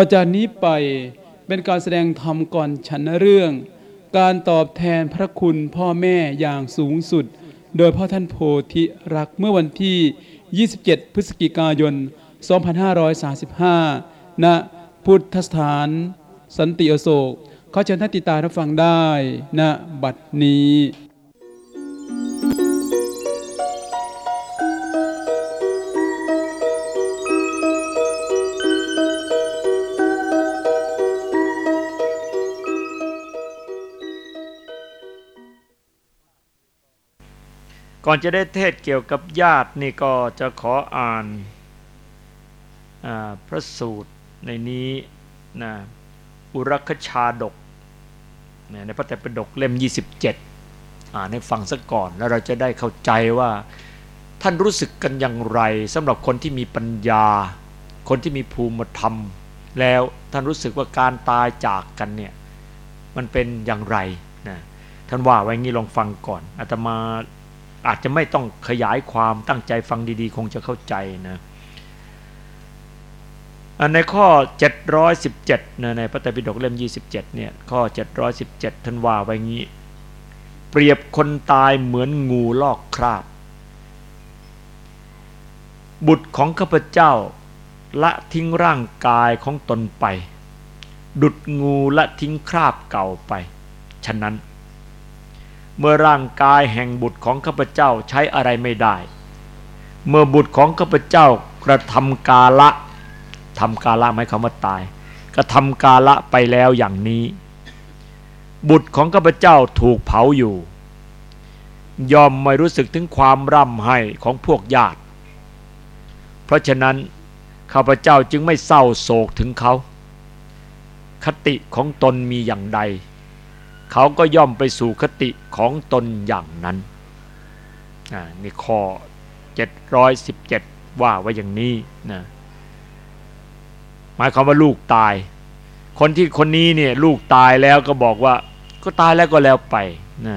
ต่อจากนี้ไปเป็นการแสดงธรรมก่อนฉันเรื่อง การตอบแทนพระคุณพ่อแม่อย่างสูงสุด โดยพ่อท่านโพธิรักเมื่อวันที่ 27 พฤศจิกายน 2535 ณ พุทธสถาน สันติอโศกเขาเชิญท่านติตารับฟังได้ณบัดนี้ ก่อนจะได้เทศเกี่ยวกับญาตินี่ก็จะขออ่านาพระสูตรในนี้นะอุรคชาดกในพระไตรปิฎกเล่ม 27 อ่านให้ฟังซะก่อน แล้วเราจะได้เข้าใจว่าท่านรู้สึกกันอย่างไรสำหรับคนที่มีปัญญา คนที่มีภูมิธรรม แล้วท่านรู้สึกว่าการตายจากกันเนี่ยมันเป็นอย่างไรนะท่านว่าไว้งี้ลองฟังก่อนอาตมา อาจจะไม่ต้องขยายความตั้งใจฟังดีๆ คงจะเข้าใจนะในข้อ 717นะในพระไตรปิฎกเล่ม 27เนี่ยข้อ 717ท่านว่าไว้งี้ เปรียบคนตายเหมือนงูลอกคราบ บุตรของข้าพเจ้าละทิ้งร่างกายของตนไป ดุดงูละทิ้งคราบเก่าไป ฉะนั้น เมื่อร่างกายแห่งบุตรของข้าพเจ้าใช้อะไรไม่ได้ เมื่อบุตรของข้าพเจ้ากระทำกาละทำกาละหมายความว่าตาย กระทำกาละไปแล้วอย่างนี้ บุตรของข้าพเจ้าถูกเผาอยู่ ยอมไม่รู้สึกถึงความร่ำไห้ของพวกญาติ เพราะฉะนั้นข้าพเจ้าจึงไม่เศร้าโศกถึงเขา คติของตนมีอย่างใด เขาก็ย่อมไปสู่คติของตนอย่างนั้นนี่ข้อ 717 ว่าไว้อย่างนี้นะหมายความว่าลูกตาย คนที่คนนี้เนี่ยลูกตายแล้วก็บอกว่า ก็ตายแล้วก็แล้วไปนะ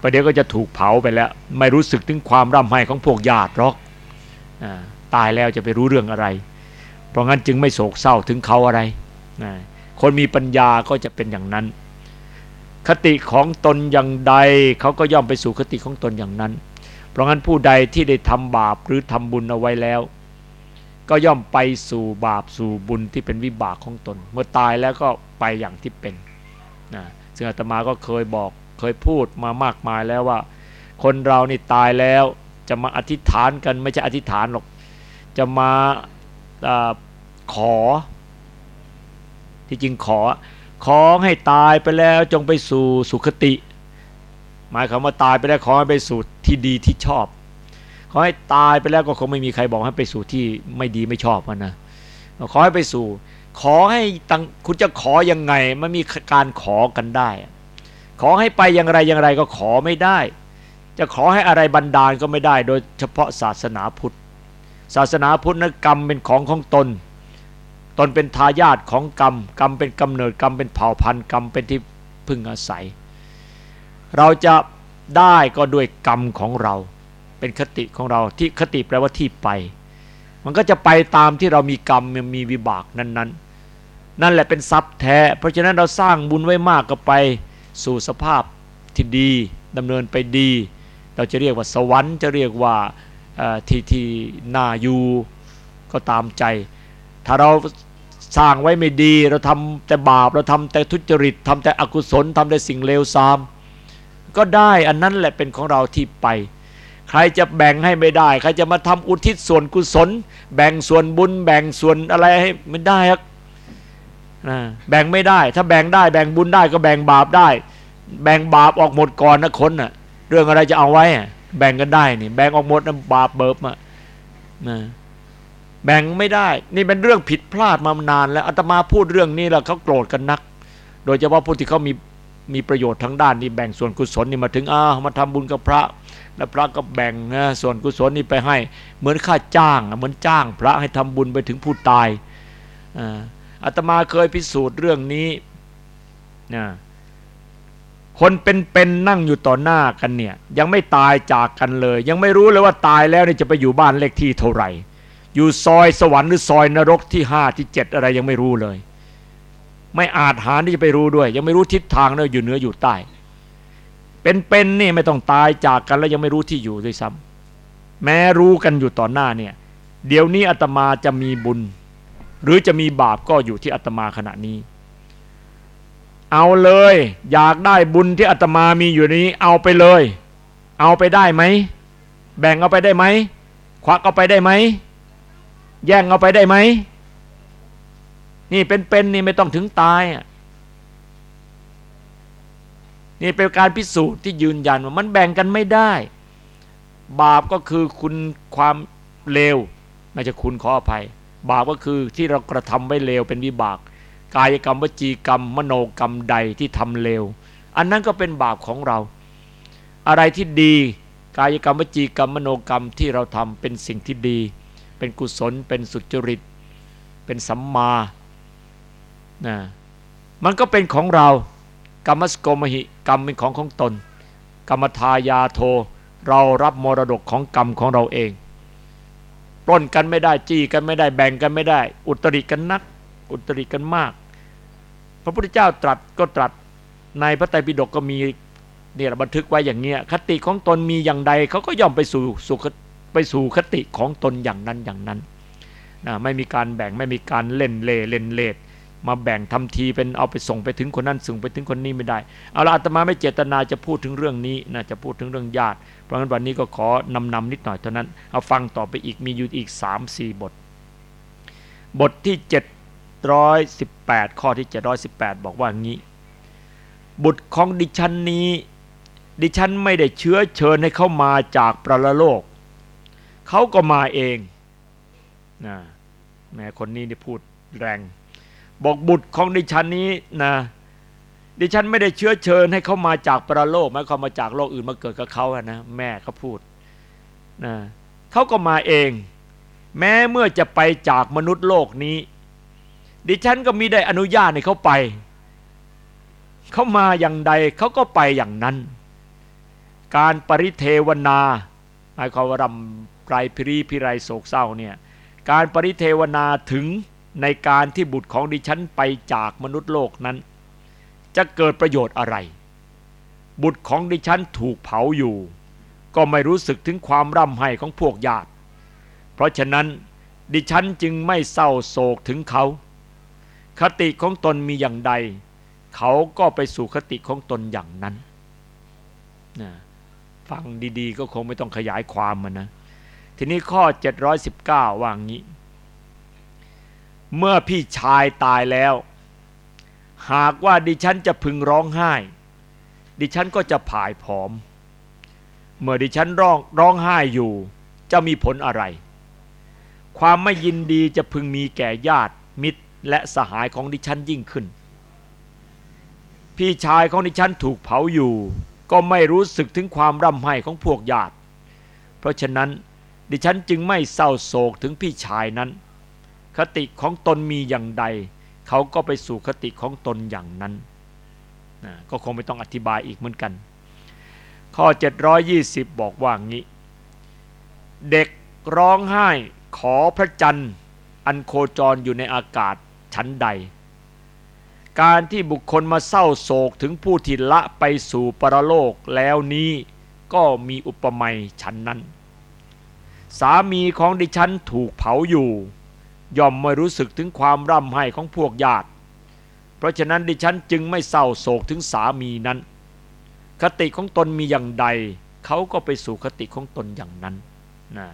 ประเดี๋ยวก็จะถูกเผาไปแล้ว ไม่รู้สึกถึงความร่ำไห้ของพวกญาติหรอกตายแล้วจะไปรู้เรื่องอะไร เพราะงั้นจึงไม่โศกเศร้าถึงเขาอะไรนะคนมีปัญญาก็จะเป็นอย่างนั้น คติของตนอย่างใด เขาก็ย่อมไปสู่คติของตนอย่างนั้น เพราะงั้นผู้ใดที่ได้ทำบาปหรือทำบุญเอาไว้แล้ว ก็ย่อมไปสู่บาปสู่บุญที่เป็นวิบากของตน เมื่อตายแล้วก็ไปอย่างที่เป็นนะซึ่งอาตมาก็เคยบอกเคยพูดมามากมายแล้วว่า คนเรานี่ตายแล้วจะมาอธิษฐานกันไม่ใช่อธิษฐานหรอก จะมาอขอที่จริงขอ ขอให้ตายไปแล้วจงไปสู่สุคติ หมายความว่าตายไปแล้วขอให้ไปสู่ที่ดีที่ชอบ ขอให้ตายไปแล้วก็คงไม่มีใครบอกให้ไปสู่ที่ไม่ดีไม่ชอบนะขอให้ไปสู่ ขอให้ตังคุณจะขอยังไงมันมีการขอกันได้ ขอให้ไปอย่างไรอย่างไรก็ขอไม่ได้ จะขอให้อะไรบันดาลก็ไม่ได้ โดยเฉพาะศาสนาพุทธ ศาสนาพุทธนั้นกรรมเป็นของของตน ตนเป็นทายาทของกรรม กรรมเป็นกำเนิดกรรมเป็นเผ่าพันธุ์กรรมเป็นที่พึ่งอาศัย เราจะได้ก็ด้วยกรรมของเรา เป็นคติของเราที่คติแปลว่าที่ไป มันก็จะไปตามที่เรามีกรรมมีวิบากนั้น ๆนนนั่นแหละเป็นทรัพย์แท้ เพราะฉะนั้นเราสร้างบุญไว้มากก็ไปสู่สภาพที่ดีดำเนินไปดี เราจะเรียกว่าสวรรค์จะเรียกว่าที่ที่น่าอยู่ก็ตามใจ ถ้าเรา สร้างไว้ไม่ดี เราทำแต่บาปเราทำแต่ทุจริตทำแต่อกุศลทำแต่สิ่งเลวทราม ก็ได้อันนั้นแหละเป็นของเราที่ไป ใครจะแบ่งให้ไม่ได้ ใครจะมาทำอุทิศส่วนกุศล แบ่งส่วนบุญ แบ่งส่วนอะไรให้ไม่ได้ครับแบ่งไม่ได้ ถ้าแบ่งได้แบ่งบุญได้ก็แบ่งบาปได้ แบ่งบาปออกหมดก่อนนะคนน่ะ เรื่องอะไรจะเอาไว้แบ่งกันได้นี่ แบ่งออกหมดนะบาปเบิบอะนะ แบ่งไม่ได้ นี่เป็นเรื่องผิดพลาดมานานแล้วอาตมาพูดเรื่องนี้แล้วเขาโกรธกันนัก โดยเฉพาะผู้ที่เขามีมีประโยชน์ทางด้านนี้แบ่งส่วนกุศลนี่มาถึงอ้ามาทำบุญกับพระ แล้วพระก็แบ่งนะส่วนกุศลนี่ไปให้ เหมือนค่าจ้าง เหมือนจ้างพระให้ทำบุญไปถึงผู้ตายอาตมาเคยพิสูจน์เรื่องนี้นะคนเป็นๆนั่งอยู่ต่อหน้ากันเนี่ย ยังไม่ตายจากกันเลย ยังไม่รู้เลยว่าตายแล้วนี่จะไปอยู่บ้านเลขที่เท่าไหร่ อยู่ซอยสวรรค์หรือซอยนรกที่ห้าที่เจ็ดอะไรยังไม่รู้เลย ไม่อาจหาที่จะไปรู้ด้วย ยังไม่รู้ทิศทางเลยอยู่เหนืออยู่ใต้ เป็นๆนี่ไม่ต้องตายจากกันแล้วยังไม่รู้ที่อยู่ด้วยซ้ำแม้รู้กันอยู่ต่อหน้าเนี่ย เดี๋ยวนี้อาตมาจะมีบุญ หรือจะมีบาปก็อยู่ที่อาตมาขณะนี้ เอาเลย อยากได้บุญที่อาตมามีอยู่นี้ เอาไปเลย เอาไปได้ไหมแบ่งเอาไปได้ไหมควักเอาไปได้ไหม แย่งเอาไปได้ไหม นี่เป็นๆนี่ไม่ต้องถึงตายอะนี่เป็นการพิสูจน์ที่ยืนยันว่ามันแบ่งกันไม่ได้ บาปก็คือคุณความเลวไม่ใช่คุณขออภัย บาปก็คือที่เรากระทำไว้เลวเป็นวิบาก กายกรรมวจีกรรม มโนกรรมใดที่ทำเลวอันนั้นก็เป็นบาปของเรา อะไรที่ดี กายกรรมวจีกรรมมโนกรรมที่เราทำเป็นสิ่งที่ดี เป็นกุศล เป็นสุจริต เป็นสัมมานะมันก็เป็นของเรา กรรมสโกมหิกรรมเป็นของของตน กรรมทายาโท เรารับมรดกของกรรมของเราเองปล้นกันไม่ได้จี้กันไม่ได้แบ่งกันไม่ได้ อุตริกันนัก อุตริกันมาก พระพุทธเจ้าตรัสก็ตรัสในพระไตรปิฎกก็มีเนี่ยบันทึกไว้อย่างเงี้ยคติของตนมีอย่างใดเขาก็ย่อมไปสู่สุข ไปสู่คติของตนอย่างนั้นอย่างนั้นนะไม่มีการแบ่งไม่มีการเล่นเล่เล่นเล่มาแบ่งทำทีเป็นเอาไปส่งไปถึงคนนั้นส่งไปถึงคนนี้ไม่ได้เอาละอาตมาไม่เจตนาจะพูดถึงเรื่องนี้นะจะพูดถึงเรื่องญาติ เพราะงั้นวันนี้ก็ขอนำนำนิดหน่อยเท่านั้นเอาฟังต่อไปอีกมีอยู่อีก 3 4 บท บทที่ 718 ข้อที่ 718 บอกว่างี้ บุตรของดิฉันนี้ ดิฉันไม่ได้เชื้อเชิญให้เข้ามาจากประโลก เขาก็มาเองนะแม่คนนี้นี่พูดแรง บอกบุตรของดิฉันนี้นะดิฉันไม่ได้เชื้อเชิญให้เขามาจากประโลกหมายความมาจากโลกอื่นมาเกิดกับเขาอะนะแม่เขาพูดนะเขาก็มาเอง แม้เมื่อจะไปจากมนุษย์โลกนี้ ดิฉันก็มีได้อนุญาตให้เขาไป เขามาอย่างใดเขาก็ไปอย่างนั้น การปริเทวนาหมายความว่ารำ รพิรีพิไรโศกเศร้าเนี่ยการปริเทวนาถึงในการที่บุตรของดิฉันไปจากมนุษย์โลกนั้น จะเกิดประโยชน์อะไร บุตรของดิฉันถูกเผาอยู่ ก็ไม่รู้สึกถึงความร่ำไห้ของพวกญาติ เพราะฉะนั้นดิฉันจึงไม่เศร้าโศกถึงเขา คติของตนมีอย่างใด เขาก็ไปสู่คติของตนอย่างนั้นนะฟังดีๆ ก็คงไม่ต้องขยายความมันนะ ทีนี้ข้อ 719 ว่างี้ เมื่อพี่ชายตายแล้ว หากว่าดิฉันจะพึงร้องไห้ ดิฉันก็จะผายผอม เมื่อดิฉันร้องร้องไห้อยู่ จะมีผลอะไร ความไม่ยินดีจะพึงมีแก่ญาติมิตรและสหายของดิฉันยิ่งขึ้น พี่ชายของดิฉันถูกเผาอยู่ ก็ไม่รู้สึกถึงความร่ำไห้ของพวกญาติ เพราะฉะนั้น ดิฉันจึงไม่เศร้าโศกถึงพี่ชายนั้น คติของตนมีอย่างใด เขาก็ไปสู่คติของตนอย่างนั้นนะก็คงไม่ต้องอธิบายอีกเหมือนกัน ข้อ 720 บอกว่างี้ เด็กร้องไห้ขอพระจันทร์ อันโคจรอยู่ในอากาศชั้นใด การที่บุคคลมาเศร้าโศกถึงผู้ที่ละไปสู่ปรโลกแล้วนี้ก็มีอุปมาฉันนั้น สามีของดิฉันถูกเผาอยู่ ย่อมไม่รู้สึกถึงความร่ำไห้ของพวกญาติ เพราะฉะนั้นดิฉันจึงไม่เศร้าโศกถึงสามีนั้น คติของตนมีอย่างใด เขาก็ไปสู่คติของตนอย่างนั้นนะ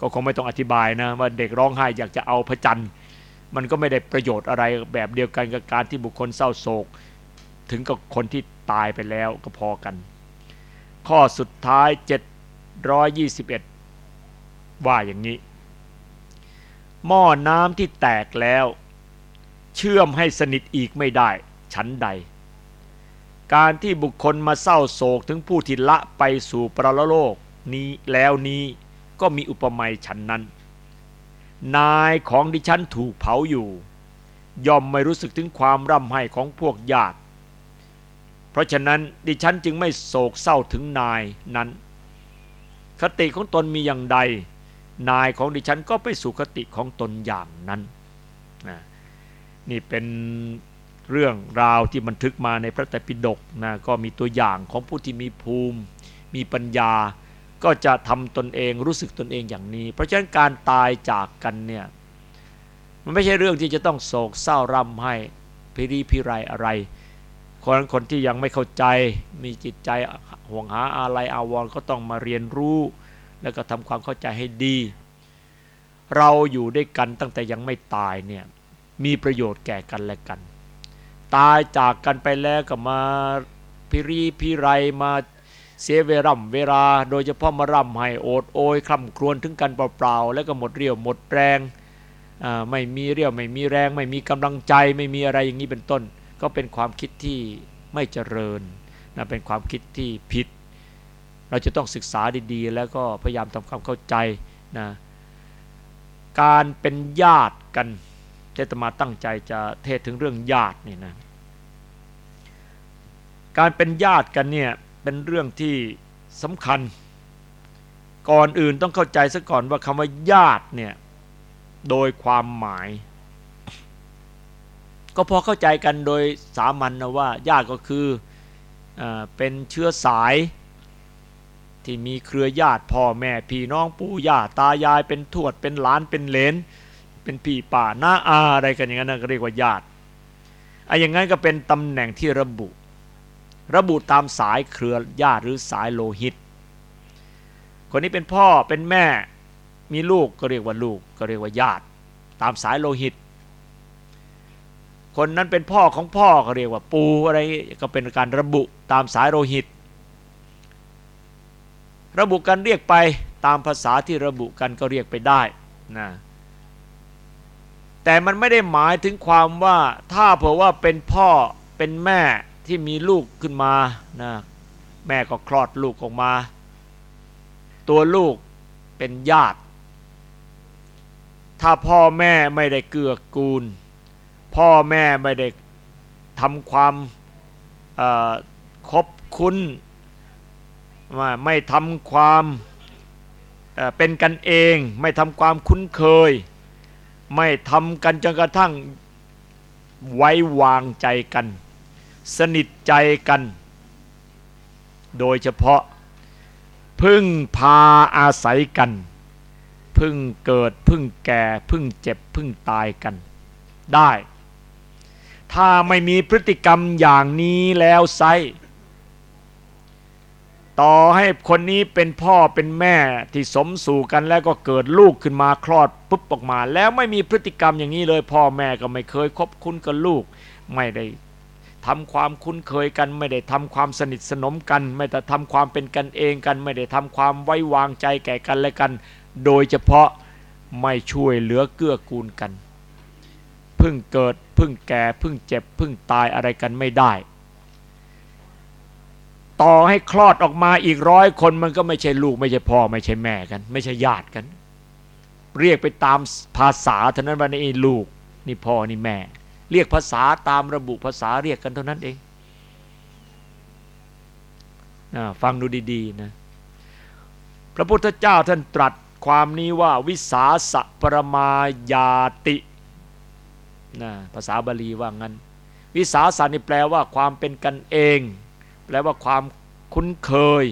ก็คงไม่ต้องอธิบายนะว่าเด็กร้องไห้อยากจะเอาพระจันทร์มันก็ไม่ได้ประโยชน์อะไรแบบเดียวกันกับการที่บุคคลเศร้าโศก ถึงกับคนที่ตายไปแล้วก็พอกัน ข้อสุดท้าย 721 ว่าอย่างนี้ หม้อน้ำที่แตกแล้ว เชื่อมให้สนิทอีกไม่ได้ ชั้นใด การที่บุคคลมาเศร้าโศกถึงผู้ที่ละไปสู่ประโลกนี้แล้วนี้ก็มีอุปมาฉันนั้น นายของดิฉันถูกเผาอยู่ ย่อมไม่รู้สึกถึงความร่ำไห้ของพวกญาติ เพราะฉะนั้นดิฉันจึงไม่โศกเศร้าถึงนายนั้น คติของตนมีอย่างใด นายของดิฉันก็ไปสู่คติของตนอย่างนั้นนะนี่เป็นเรื่องราวที่บันทึกมาในพระไตรปิฎกนะก็มีตัวอย่างของผู้ที่มีภูมิ มีปัญญา ก็จะทำตนเองรู้สึกตนเองอย่างนี้ เพราะฉะนั้นการตายจากกันเนี่ยมันไม่ใช่เรื่องที่จะต้องโศกเศร้าร่ำให้พิรีพิไรอะไรคนคนที่ยังไม่เข้าใจมีจิตใจห่วงหาอะไรอาวรก็ต้องมาเรียนรู้ แล้วก็ทำความเข้าใจให้ดี เราอยู่ด้วยกันตั้งแต่ยังไม่ตายเนี่ยมีประโยชน์แก่กันและกัน ตายจากกันไปแล้วก็มาพิรีพิไรมาเสียเวร่ำเวลา โดยเฉพาะมาร่ำให้โอดโอยคร่ำครวญถึงกันเปล่าๆ แล้วก็หมดเรี่ยวหมดแรง ไม่มีเรี่ยวไม่มีแรง ไม่มีกำลังใจไม่มีอะไรอย่างนี้เป็นต้น ก็เป็นความคิดที่ไม่เจริญนะเป็นความคิดที่ผิด เราจะต้องศึกษาดีๆ แล้วก็พยายามทำความเข้าใจนะการเป็นญาติกันเจตมาตั้งใจจะเทศถึงเรื่องญาตินี่นะการเป็นญาติกันเนี่ยเป็นเรื่องที่สำคัญ ก่อนอื่นต้องเข้าใจซะก่อนว่าคำว่าญาติเนี่ยโดยความหมาย ก็พอเข้าใจกันโดยสามัญนนะว่าญาติก็คืออเป็นเชื้อสาย ที่มีเครือญาติพ่อแม่พี่น้องปู่ย่าตายายเป็นทวดเป็นหลานเป็นเลนเป็นพี่ป่าน้าอาอะไรกันอย่างนั้นก็เรียกว่าญาติไอ้อย่างนั้นก็เป็นตำแหน่งที่ระบุ ระบุตามสายเครือญาติหรือสายโลหิต คนนี้เป็นพ่อเป็นแม่มีลูกก็เรียกว่าลูกก็เรียกว่าญาติ ตามสายโลหิต คนนั้นเป็นพ่อของพ่อเขาเรียกว่าปู่อะไรก็เป็นการระบุตามสายโลหิต ระบุกันเรียกไปตามภาษาที่ระบุกันก็เรียกไปได้นะแต่มันไม่ได้หมายถึงความว่าถ้าเผื่อว่าเป็นพ่อเป็นแม่ที่มีลูกขึ้นมานะแม่ก็คลอดลูกออกมา ตัวลูกเป็นญาติ ถ้าพ่อแม่ไม่ได้เกื้อกูล พ่อแม่ไม่ได้ทำความคบคุ้น ว่าไม่ทำความเป็นกันเอง ไม่ทำความคุ้นเคย ไม่ทำกันจนกระทั่งไว้วางใจกัน สนิทใจกัน โดยเฉพาะ พึ่งพาอาศัยกัน พึ่งเกิดพึ่งแก่ พึ่งเจ็บพึ่งตายกัน ได้ ถ้าไม่มีพฤติกรรมอย่างนี้แล้วไซ ต่อให้คนนี้เป็นพ่อเป็นแม่ที่สมสู่กันแล้วก็เกิดลูกขึ้นมาคลอดปุ๊บออกมา แล้วไม่มีพฤติกรรมอย่างนี้เลย พ่อแม่ก็ไม่เคยคบคุ้นกับลูก ไม่ได้ทำความคุ้นเคยกัน ไม่ได้ทำความสนิทสนมกัน ไม่ได้ทำความเป็นกันเองกัน ไม่ได้ทำความไว้วางใจแก่กันและกัน โดยเฉพาะไม่ช่วยเหลือเกื้อกูลกัน พึ่งเกิดพึ่งแก่พึ่งเจ็บพึ่งตายอะไรกันไม่ได้ ต่อให้คลอดออกมาอีกร้อยคนมันก็ไม่ใช่ลูกไม่ใช่พ่อไม่ใช่แม่กัน ไม่ใช่ญาติกัน เรียกไปตามภาษาเท่านั้นว่านี่ลูกนี่พ่อนี่แม่ เรียกภาษาตามระบุภาษาเรียกกันเท่านั้นเองฟังดูดีๆนะพระพุทธเจ้าท่านตรัสความนี้ว่าวิสาสะปรมายาตินะภาษาบาลีว่างั้น วิสาสานี่แปลว่าความเป็นกันเอง แปลว่าความคุ้นเคย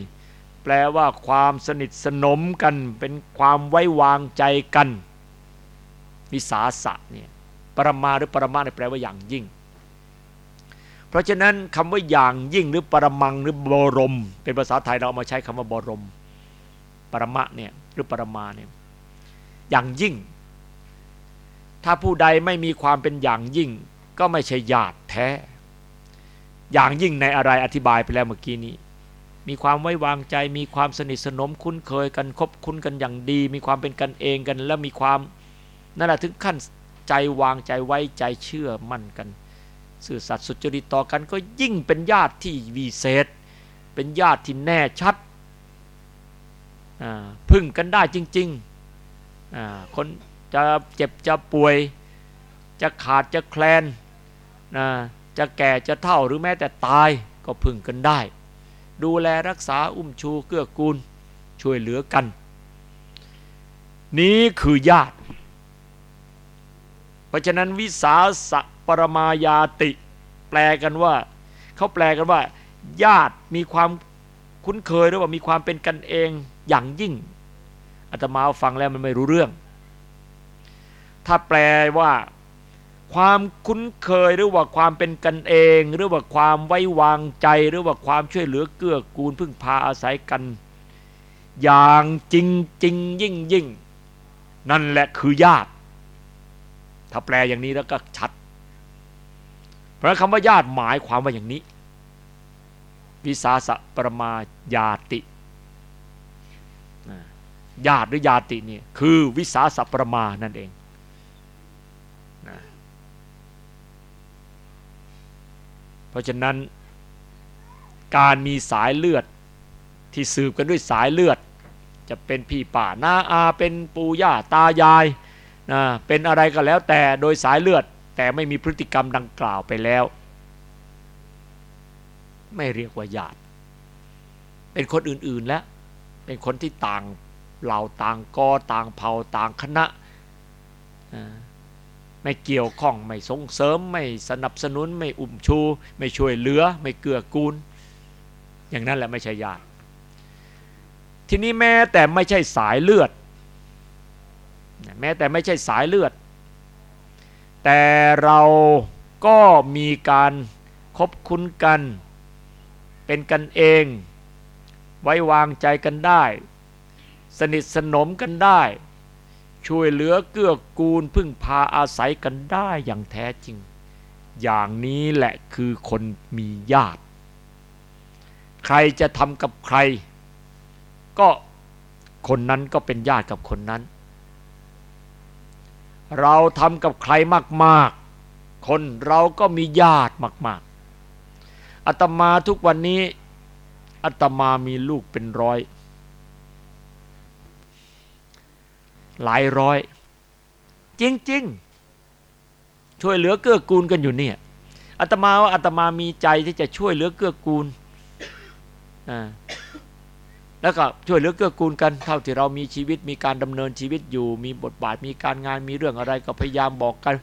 แปลว่าความสนิทสนมกัน เป็นความไว้วางใจกันวิสาสะเนี่ยปรมาหรือปรมาเนี่ยแปลว่าอย่างยิ่ง เพราะฉะนั้นคำว่าอย่างยิ่งหรือปรมังหรือบรม เป็นภาษาไทยเราเอามาใช้คำว่าบรม ปรมะเนี่ยหรือปรมาเนี่ยอย่างยิ่ง ถ้าผู้ใดไม่มีความเป็นอย่างยิ่ง ก็ไม่ใช่ญาติแท้ อย่างยิ่งในอะไรอธิบายไปแล้วเมื่อกี้นี้ มีความไว้วางใจ มีความสนิทสนมคุ้นเคยกันคบคุ้นกันอย่างดี มีความเป็นกันเองกัน แล้วมีความนั่นแหละถึงขั้นใจวางใจไว้ใจเชื่อมั่นกันสื่อสัตย์สุจริตต่อกันก็ยิ่งเป็นญาติที่วิเศษ เป็นญาติที่แน่ชัดพึ่งกันได้จริงๆคนจะเจ็บจะป่วย จะขาดจะแคลนนะ จะแก่จะเท่าหรือแม้แต่ตายก็พึ่งกันได้ ดูแลรักษาอุ้มชูเกื้อกูลช่วยเหลือกัน นี้คือญาติ เพราะฉะนั้นวิสาสะปรมายาติ แปลกันว่าเขาแปลกันว่า ญาติมีความคุ้นเคยหรือว่ามีความเป็นกันเองอย่างยิ่งอาตมาฟังแล้วมันไม่รู้เรื่อง ถ้าแปลว่า ความคุ้นเคยหรือว่าความเป็นกันเอง หรือว่าความไว้วางใจ หรือว่าความช่วยเหลือเกื้อกูลพึ่งพาอาศัยกัน อย่างจริงจริงยิ่งยิ่งนั่นแหละคือญาติ ถ้าแปลอย่างนี้แล้วก็ชัด เพราะคำว่าญาติหมายความว่าอย่างนี้ วิสาสะประมาญาติญาติหรือญาตินี่คือวิสาสะประมานั่นเอง เพราะฉะนั้นการมีสายเลือดที่สืบกันด้วยสายเลือด จะเป็นพี่ป่านาอาเป็นปู่ย่าตายายนะเป็นอะไรก็แล้วแต่โดยสายเลือดแต่ไม่มีพฤติกรรมดังกล่าวไปแล้ว ไม่เรียกว่าญาติ เป็นคนอื่นๆแล้ว เป็นคนที่ต่างเหล่าต่างกอต่างเผ่าต่างคณะ ไม่เกี่ยวข้องไม่ส่งเสริม ไม่สนับสนุน ไม่อุ่มชู ไม่ช่วยเหลือ ไม่เกื้อกูล อย่างนั้นแหละไม่ใช่ญาติ ทีนี้แม้แต่ไม่ใช่สายเลือด แม้แต่ไม่ใช่สายเลือด แต่เราก็มีการคบคุ้นกัน เป็นกันเอง ไว้วางใจกันได้ สนิทสนมกันได้ ช่วยเหลือเกื้อกูลพึ่งพาอาศัยกันได้อย่างแท้จริง อย่างนี้แหละคือคนมีญาติ ใครจะทำกับใคร ก็คนนั้นก็เป็นญาติกับคนนั้น เราทำกับใครมาก ๆ คนเราก็มีญาติมาก ๆอาตมาทุกวันนี้อาตมามีลูกเป็นร้อย หลายร้อย จริง ๆ ช่วยเหลือเกื้อกูลกันอยู่เนี่ยอาตมาว่าอาตมามีใจที่จะช่วยเหลือเกื้อกูลแล้วก็ช่วยเหลือเกื้อกูลกันเท่าที่เรามีชีวิตมีการดำเนินชีวิตอยู่ มีบทบาทมีการงานมีเรื่องอะไรก็พยายามบอกกัน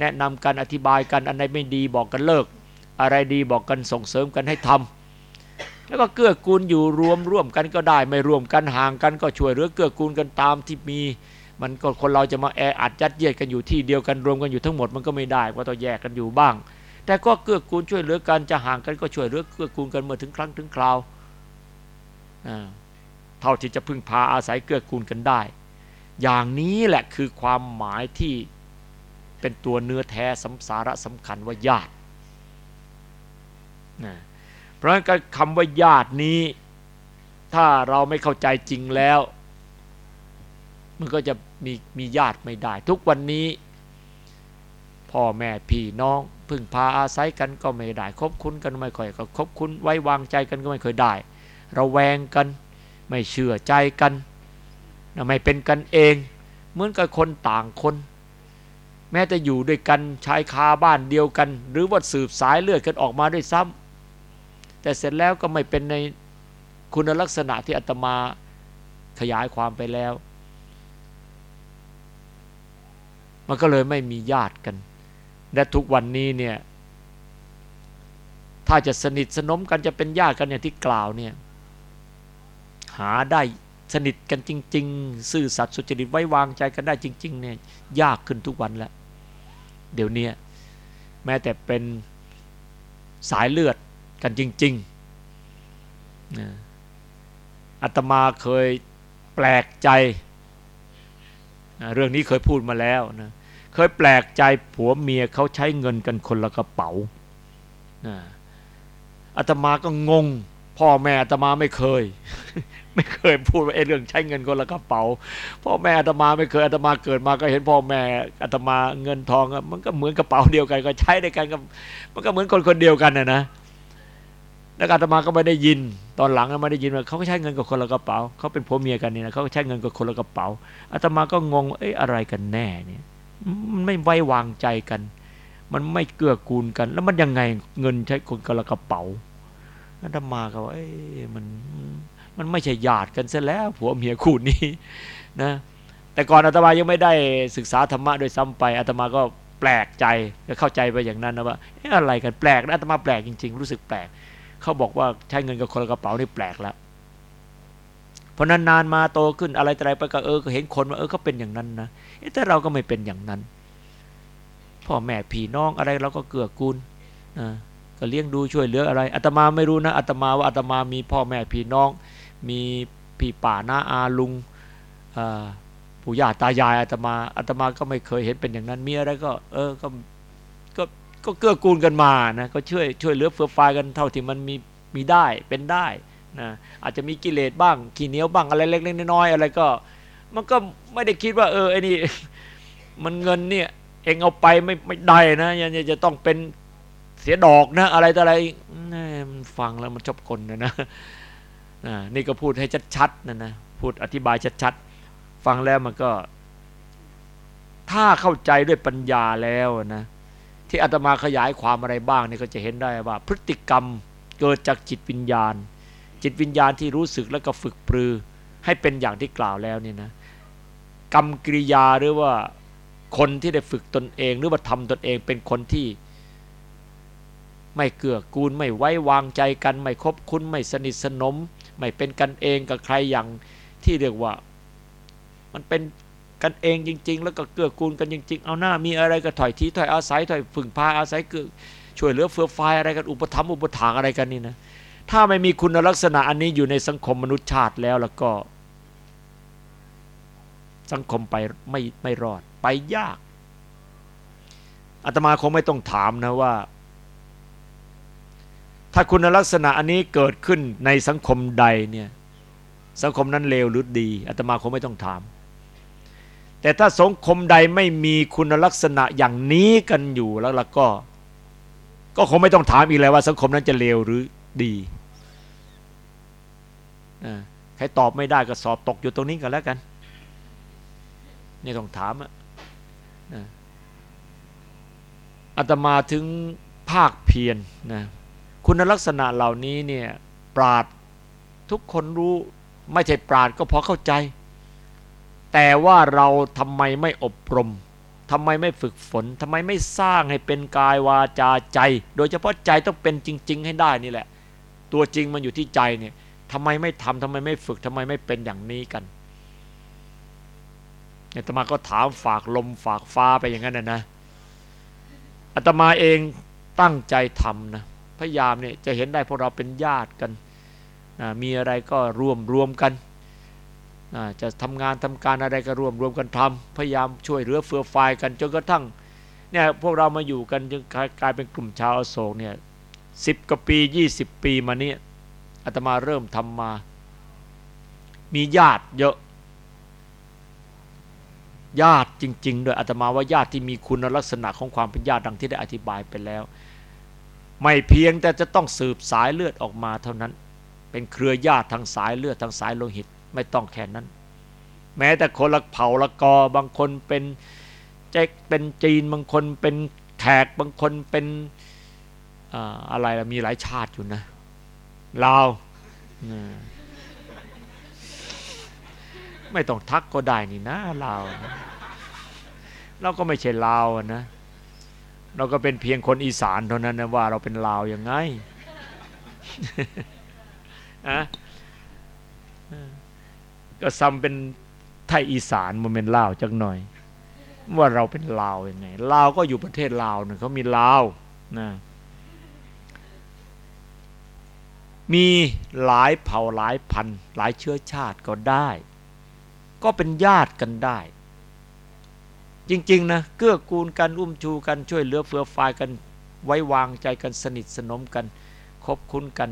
แนะนำกันอธิบายกันอันไหนไม่ดีบอกกันเลิก อะไรดีบอกกันส่งเสริมกันให้ทำ แล้วก็เกื้อกูลอยู่รวมร่วมกันก็ได้ ไม่ร่วมกันห่างกันก็ช่วยเหลือเกื้อกูลกันตามที่มี มันก็คนเราจะมาแออัดยัดเยียดกันอยู่ที่เดียวกันรวมกันอยู่ทั้งหมดมันก็ไม่ได้ก็ต้องแยกกันอยู่บ้าง แต่ก็เกื้อกูลช่วยเหลือกันจะห่างกันก็ช่วยเหลือเกื้อกูลกันเมื่อถึงครั้งถึงคราวเท่าที่จะพึ่งพาอาศัยเกื้อกูลกันได้ อย่างนี้แหละคือความหมายที่เป็นตัวเนื้อแท้สัมสาระสำคัญว่าญาติ เพราะฉะนั้นคำว่าญาตินี้ ถ้าเราไม่เข้าใจจริงแล้ว มันก็จะมีมีญาติไม่ได้ ทุกวันนี้ พ่อแม่พี่น้อง พึ่งพาอาศัยกันก็ไม่ได้คบคุ้นกันไม่ค่อยก็คบคุ้นไว้วางใจกันก็ไม่เคยได้ราแวงกันไม่เชื่อใจกันไม่เป็นกันเอง เหมือนกับคนต่างคน แม้แต่อยู่ด้วยกันชายคาบ้านเดียวกัน หรือว่าสืบสายเลือดกันออกมาด้วยซ้ำ แต่เสร็จแล้วก็ไม่เป็นในคุณลักษณะที่อาตมาขยายความไปแล้ว มันก็เลยไม่มีญาติกัน และทุกวันนี้เนี่ย ถ้าจะสนิทสนมกันจะเป็นญาติกันอย่างที่กล่าวเนี่ย หาได้สนิทกันจริง ๆ ซื่อสัตย์สุจริตไว้วางใจกันได้จริง ๆ เนี่ย ยากขึ้นทุกวันแล้ว เดี๋ยวนี้แม้แต่เป็นสายเลือด กันจริงๆอาตมาเคยแปลกใจเรื่องนี้เคยพูดมาแล้วนะเคยแปลกใจผัวเมียเขาใช้เงินกันคนละกระเป๋าอาตมาก็งง พ่อแม่อาตมาไม่เคย ไม่เคยพูดว่าเรื่องใช้เงินคนละกระเป๋า พ่อแม่อาตมาไม่เคยอาตมาเกิดมาก็เห็นพ่อแม่อาตมาเงินทองมันก็เหมือนกระเป๋าเดียวกันก็ใช้ด้วยกันก็มันก็เหมือนคนคนเดียวกันนะนะ แล้วอาตมาก็ไม่ได้ยิน ตอนหลังไม่ได้ยินว่าเขาใช้เงินกับคนละกระเป๋าเขาเป็นผัวเมียกันนี่นะเขาใช้เงินกับคนละกระเป๋าอาตมาก็งงเอ้ยอะไรกันแน่เนี่ยมันไม่ไว้วางใจกัน มันไม่เกื้อกูลกัน แล้วมันยังไงเงินใช้คนละกระเป๋าอาตมาก็ว่าเอ้ยมันมันไม่ใช่ญาติกันซะแล้วผัวเมียคู่นี้นะแต่ก่อนอาตมายังไม่ได้ศึกษาธรรมะโดยซ้ำไปอาตมาก็แปลกใจก็เข้าใจไปอย่างนั้นนะว่าอะไรกันแปลกนะอาตมาแปลกจริง ๆ รู้สึกแปลก เขาบอกว่าใช้เงินกับคนละกระเป๋านี่แปลกแล้วพอนานๆมาโตขึ้นอะไรอะไรไปก็เออก็เห็นคนว่าเออเขาเป็นอย่างนั้นนะแต่เราก็ไม่เป็นอย่างนั้น พ่อแม่พี่น้องอะไรเราก็เกื้อกูลนะก็เลี้ยงดูช่วยเหลืออะไรอาตมาไม่รู้นะอาตมาว่าอาตมามีพ่อแม่พี่น้อง มีพี่ป่าน้าอาลุงปู่ย่าตายายอาตมาอาตมาก็ไม่เคยเห็นเป็นอย่างนั้นมีอะไรก็ เออก็ ก็เกื้อกูลกันมานะก็ช่วยช่วยเหลือเฟือฟายกันเท่าที่มันมีมีได้เป็นได้นะอาจจะมีกิเลสบ้างขี้เหนียวบ้างอะไรเล็กๆน้อยๆอะไรก็ มันก็ไม่ได้คิดว่า เออไอ้นี่มันเงินเนี่ย เองเอาไปไม่ไม่ได้นะยังจะต้องเป็นเสียดอกนะ อะไรต่ออะไรนี่มันฟังแล้วมันชอบคนนะนะนี่ก็พูดให้ชัดๆนะนะพูดอธิบายชัดๆฟังแล้วมันก็ ถ้าเข้าใจด้วยปัญญาแล้วนะ ที่อาตมาขยายความอะไรบ้างเนี่ยก็จะเห็นได้ว่า พฤติกรรมเกิดจากจิตวิญญาณ จิตวิญญาณที่รู้สึกแล้วก็ฝึกปรือ ให้เป็นอย่างที่กล่าวแล้วเนี่ยนะกรรมกริยาหรือว่าคนที่ได้ฝึกตนเอง หรือว่าทำตนเองเป็นคนที่ ไม่เกื้อกูลไม่ไว้วางใจกัน ไม่คบคุ้นไม่สนิทสนม ไม่เป็นกันเองกับใครอย่างที่เรียกว่า มันเป็น กันเองจริง ๆ แล้วก็เกื้อกูลกันจริง ๆ เอาหน้ามีอะไรก็ถอยทีถอยอาศัยถอยฝึ่งพาอาศัยเกื้อช่วยเหลือเฟื่อฟายอะไรกันอุปถัมภ์อุปถางอะไรกันนี่นะถ้าไม่มีคุณลักษณะอันนี้อยู่ในสังคมมนุษยชาติแล้วแล้วก็ สังคมไปไม่ไม่รอดไปยากอาตมาคงไม่ต้องถามนะว่า ถ้าคุณลักษณะอันนี้เกิดขึ้นในสังคมใดเนี่ยสังคมนั้นเลวหรือดีอาตมาคงไม่ต้องถาม แต่ถ้าสังคมใดไม่มีคุณลักษณะอย่างนี้กันอยู่แล้วล่ะก็ ก็คงไม่ต้องถามอีกแล้วว่า สังคมนั้นจะเลวหรือดีใครตอบไม่ได้ก็สอบตกอยู่ตรงนี้กันแล้วกันนี่ต้องถามอะอาตมาถึงภาคเพียรนะคุณลักษณะเหล่านี้เนี่ยปราดทุกคนรู้ไม่ใช่ปราดก็พอเข้าใจ แต่ว่าเราทำไมไม่อบรมทำไมไม่ฝึกฝนทำไมไม่สร้างให้เป็นกายวาจาใจ โดยเฉพาะใจต้องเป็นจริง ๆ ให้ได้นี่แหละ ตัวจริงมันอยู่ที่ใจเนี่ยทำไมไม่ทำทำไมไม่ฝึกทำไมไม่เป็นอย่างนี้กันอาตมาก็ถามฝากลมฝากฟ้าไปอย่างนั้นนะนะอาตมาเองตั้งใจทำนะพยายามเนี่ยจะเห็นได้พวกเราเป็นญาติกันมีอะไรก็ร่วมรวมกัน จะทำงานทำการอะไรก็ร่วมรวมกันทำพยายามช่วยเหลือเฟื่อฟายกันจนกระทั่งเนี่ยพวกเรามาอยู่กันจนกลายเป็นกลุ่มชาวอโศกเนี่ยสิบกว่าปียี่สิบปีมานี้อาตมาเริ่มทำมา มีญาติเยอะญาติจริงๆด้วยอาตมาว่าญาติที่มีคุณลักษณะของความเป็นญาติดังที่ได้อธิบายไปแล้ว ไม่เพียงแต่จะต้องสืบสายเลือดออกมาเท่านั้น เป็นเครือญาติทางสายเลือดทางสายโลหิต ไม่ต้องแค่นั้น แม้แต่คนละเผ่าละกอบางคนเป็นแจ็คเป็นจีนบางคนเป็นแขกบางคนเป็นอะไรละมีหลายชาติอยู่นะลาวไม่ต้องทักก็ได้นี่นะลาวเราก็ไม่ใช่ลาวนะ เราก็เป็นเพียงคนอีสานเท่านั้นนะว่าเราเป็นลาวยังไงอะ ก็ซ้ำเป็นไทยอีสานมันเป็นลาวจักหน่อย ว่าเราเป็นลาวยังไงลาวก็อยู่ประเทศลาวเนี่ยเขามีลาวนะมีหลายเผ่าหลายพันหลายเชื้อชาติก็ได้ ก็เป็นญาติกันได้ จริงๆนะเกื้อกูลกันอุ้มชูกันช่วยเหลือเฟือฟายกันไว้วางใจกันสนิทสนมกันคบคุ้นกัน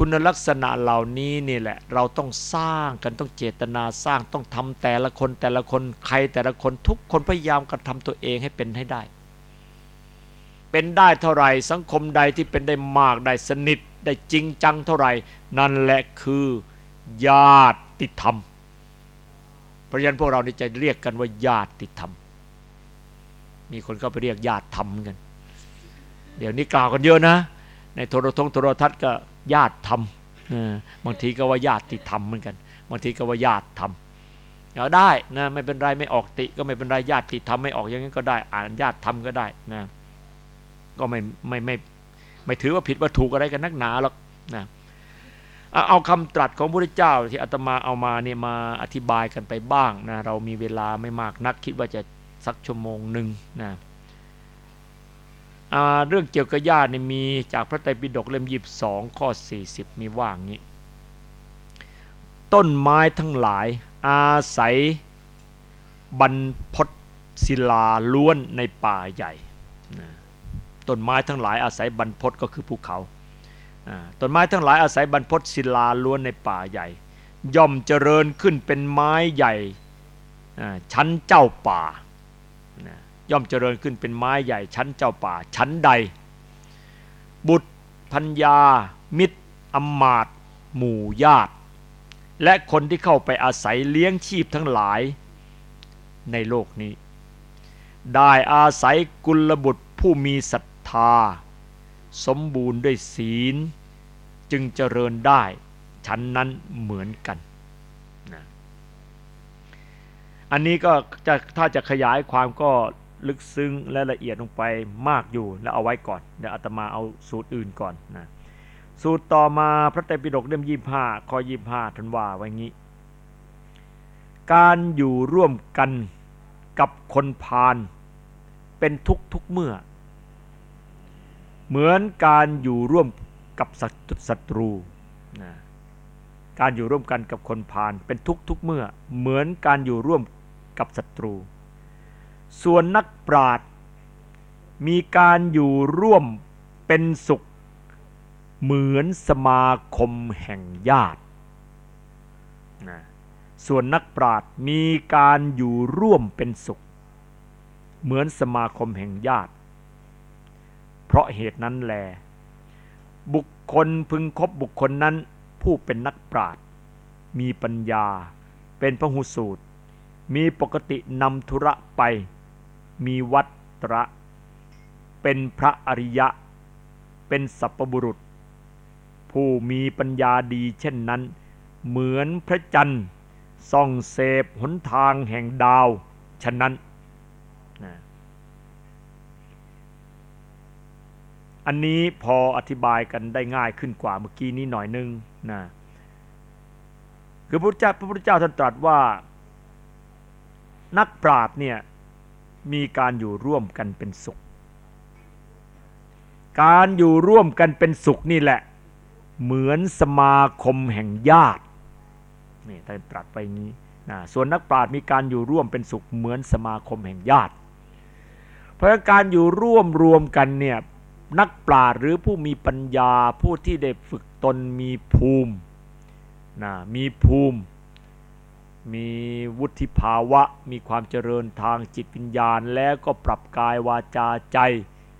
คุณลักษณะเหล่านี้นี่แหละ เราต้องสร้างกันต้องเจตนาสร้างต้องทำแต่ละคนแต่ละคนใครแต่ละคนทุกคนพยายามกระทำตัวเองให้เป็นให้ได้ เป็นได้เท่าไหร่สังคมใดที่เป็นได้มากได้สนิทได้จริงจังเท่าไหร่ นั่นแหละคือญาติธรรม เพราะฉะนั้นพวกเรานี่จะเรียกกันว่าญาติธรรม มีคนก็ไปเรียกญาติธรรมกัน เดี๋ยวนี้กล่าวกันเยอะนะ ในโทรทงโทรทัศน์ก็ ญาติธรรมบางทีก็ว่าญาติธรรมเหมือนกัน บางทีก็ว่าญาติทำเอาได้นะไม่เป็นไรไม่ออกติก็ไม่เป็นไรญาติติทำไม่ออกอย่างนั้นก็ได้ อ่านญาติทำก็ได้นะก็ไม่ไม่ไม่ไม่ถือว่าผิดว่าถูกอะไรกันนักหนาหรอกนะเอาคำตรัสของพระพุทธเจ้าที่อาตมาเอามาเนี่ยมาอธิบายกันไปบ้างนะเรามีเวลาไม่มากนักคิดว่าจะสักชั่วโมงหนึ่งนะ เรื่องเกี่ยวกับญาตินี่มีจากพระไตรปิฎกเล่มยีบสองข้อ 40 มีว่างี้ ต้นไม้ทั้งหลาย อาศัยบรรพศศิลาล้วนในป่าใหญ่ ต้นไม้ทั้งหลายอาศัยบรรพศก็คือภูเขาต้นไม้ทั้งหลายอาศัยบรรพศศิลาล้วนในป่าใหญ่ ย่อมเจริญขึ้นเป็นไม้ใหญ่ชั้นเจ้าป่า ย่อมเจริญขึ้นเป็นไม้ใหญ่ชั้นเจ้าป่าชั้นใด บุตรพัญญา มิตรอมมาตหมู่ญาติ และคนที่เข้าไปอาศัยเลี้ยงชีพทั้งหลาย ในโลกนี้ ได้อาศัยกุลบุตรผู้มีศรัทธา สมบูรณ์ด้วยศีล จึงเจริญได้ชั้นนั้นเหมือนกันนะอันนี้ก็จะถ้าจะขยายความก็ ลึกซึ้งและละเอียดลงไปมากอยู่แล้วเอาไว้ก่อนเดี๋ยวอาตมาเอาสูตรอื่นก่อนนะสูตรต่อมาพระไตรปิฎกเล่มยี่ห้าข้อยี่ห้าทันว่าไว้งี้ การอยู่ร่วมกันกับคนพาลเป็นทุกทุกเมื่อ เหมือนการอยู่ร่วมกับศัตรูนะการอยู่ร่วมกันกับคนพาลเป็นทุกทุกเมื่อ เหมือนการอยู่ร่วมกับศัตรู ส่วนนักปราชญ์มีการอยู่ร่วมเป็นสุข เหมือนสมาคมแห่งญาตินะส่วนนักปราชญ์มีการอยู่ร่วมเป็นสุข เหมือนสมาคมแห่งญาติ เพราะเหตุนั้นแล บุคคลพึงคบบุคคลนั้นผู้เป็นนักปราชญ์มีปัญญาเป็นพระหุสูตร มีปกตินำธุระไป มีวัตระ เป็นพระอริยะ เป็นสัพบุรุษ ผู้มีปัญญาดีเช่นนั้น เหมือนพระจันทร์ส่องเสพหนทางแห่งดาว ฉะนั้น อันนี้พออธิบายกันได้ง่ายขึ้นกว่าเมื่อกี้นี้หน่อยนึงนะคือพระพุทธเจ้าพระพุทธเจ้าท่านตรัสว่า นักปราชญ์เนี่ย มีการอยู่ร่วมกันเป็นสุข การอยู่ร่วมกันเป็นสุขนี่แหละ เหมือนสมาคมแห่งญาตินี่ท่านตรัสไปนี้นะส่วนนักปราชญ์มีการอยู่ร่วมเป็นสุขเหมือนสมาคมแห่งญาติ เพราะการอยู่ร่วมรวมกันเนี่ยนักปราชญ์หรือผู้มีปัญญาผู้ที่ได้ฝึกตนมีภูมินะมีภูมิ มีวุฒิภาวะ มีความเจริญทางจิตวิญญาณ แล้วก็ปรับกายวาจาใจ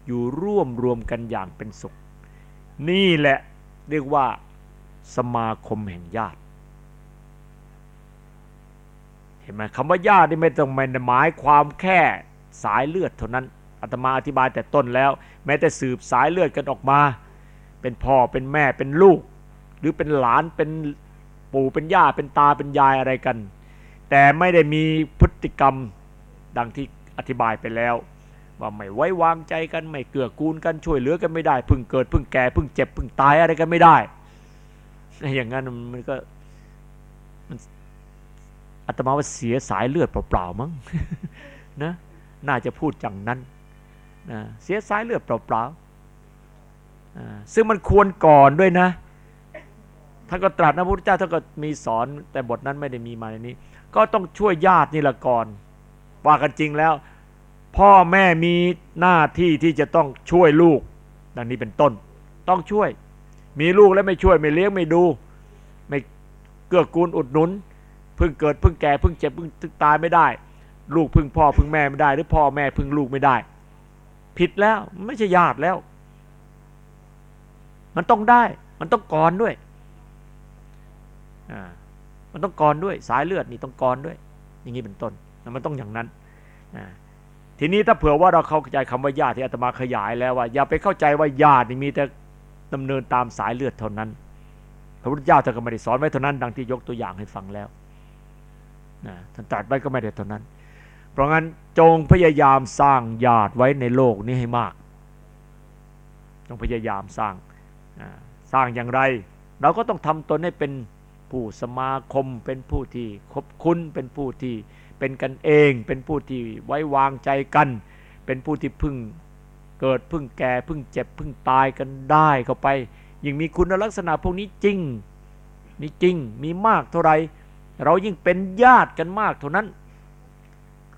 อยู่ร่วมรวมกันอย่างเป็นสุข นี่แหละเรียกว่าสมาคมแห่งญาติ เห็นไหมคำว่าญาตินี่ไม่ต้องหมายความแค่สายเลือดเท่านั้นอาตมาอธิบายแต่ต้นแล้ว แม้แต่สืบสายเลือดกันออกมา เป็นพ่อเป็นแม่เป็นลูก หรือเป็นหลานเป็นปู่เป็นย่าเป็นตาเป็นยายอะไรกัน แต่ไม่ได้มีพฤติกรรมดังที่อธิบายไปแล้ว ว่าไม่ไว้วางใจกันไม่เกื้อกูลกันช่วยเหลือกันไม่ได้พึ่งเกิดพึ่งแก่พึ่งเจ็บพึ่งตายอะไรกันไม่ได้อย่างนั้นมันก็มันอาตมาว่าเสียสายเลือดเปล่าๆมั้งนะน่าจะพูดจังนั้นนะเสียสายเลือดเปล่าๆซึ่งมันควรก่อนด้วยนะท่านก็ตรัสนะพระพุทธเจ้าท่านก็มีสอนแต่บทนั้นไม่ได้มีมาในนี้ ก็ต้องช่วยญาตินี่ละก่อนว่ากันจริงแล้ว พ่อแม่มีหน้าที่ที่จะต้องช่วยลูก ดังนี้เป็นต้น ต้องช่วย มีลูกแล้วไม่ช่วยไม่เลี้ยงไม่ดู ไม่เกื้อกูลอุดหนุนพึ่งเกิดพึ่งแก่พึ่งเจ็บพึ่งตายไม่ได้ ลูกพึ่งพ่อพึ่งแม่ไม่ได้ หรือพ่อแม่พึ่งลูกไม่ได้ ผิดแล้วไม่ใช่ญาติแล้ว มันต้องได้ มันต้องก่อนด้วยอ่า มันต้องกรด้วยสายเลือดนี่ต้องกรด้วย อย่างนี้เป็นต้นมันต้องอย่างนั้นทีนี้ถ้าเผื่อว่าเราเข้าใจคำว่าญาติที่อาตมาขยายแล้วว่า อย่าไปเข้าใจว่าญาตินี่มีแต่ดำเนินตามสายเลือดเท่านั้น พระพุทธเจ้าท่านก็ไม่ได้สอนไว้เท่านั้น ดังที่ยกตัวอย่างให้ฟังแล้วนะท่านตรัสไว้ก็ไม่ได้เท่านั้น เพราะงั้นจงพยายามสร้างญาติไว้ในโลกนี้ให้มาก จงพยายามสร้างสร้างอย่างไร เราก็ต้องทำตนให้เป็น ผู้สมาคมเป็นผู้ที่คบคุ้น เป็นผู้ที่เป็นกันเอง เป็นผู้ที่ไว้วางใจกัน เป็นผู้ที่พึ่งเกิดพึ่งแก่พึ่งเจ็บพึ่งตายกันได้เข้าไป ยิ่งมีคุณลักษณะพวกนี้จริงนี่จริงมีมากเท่าไร เรายิ่งเป็นญาติกันมากเท่านั้น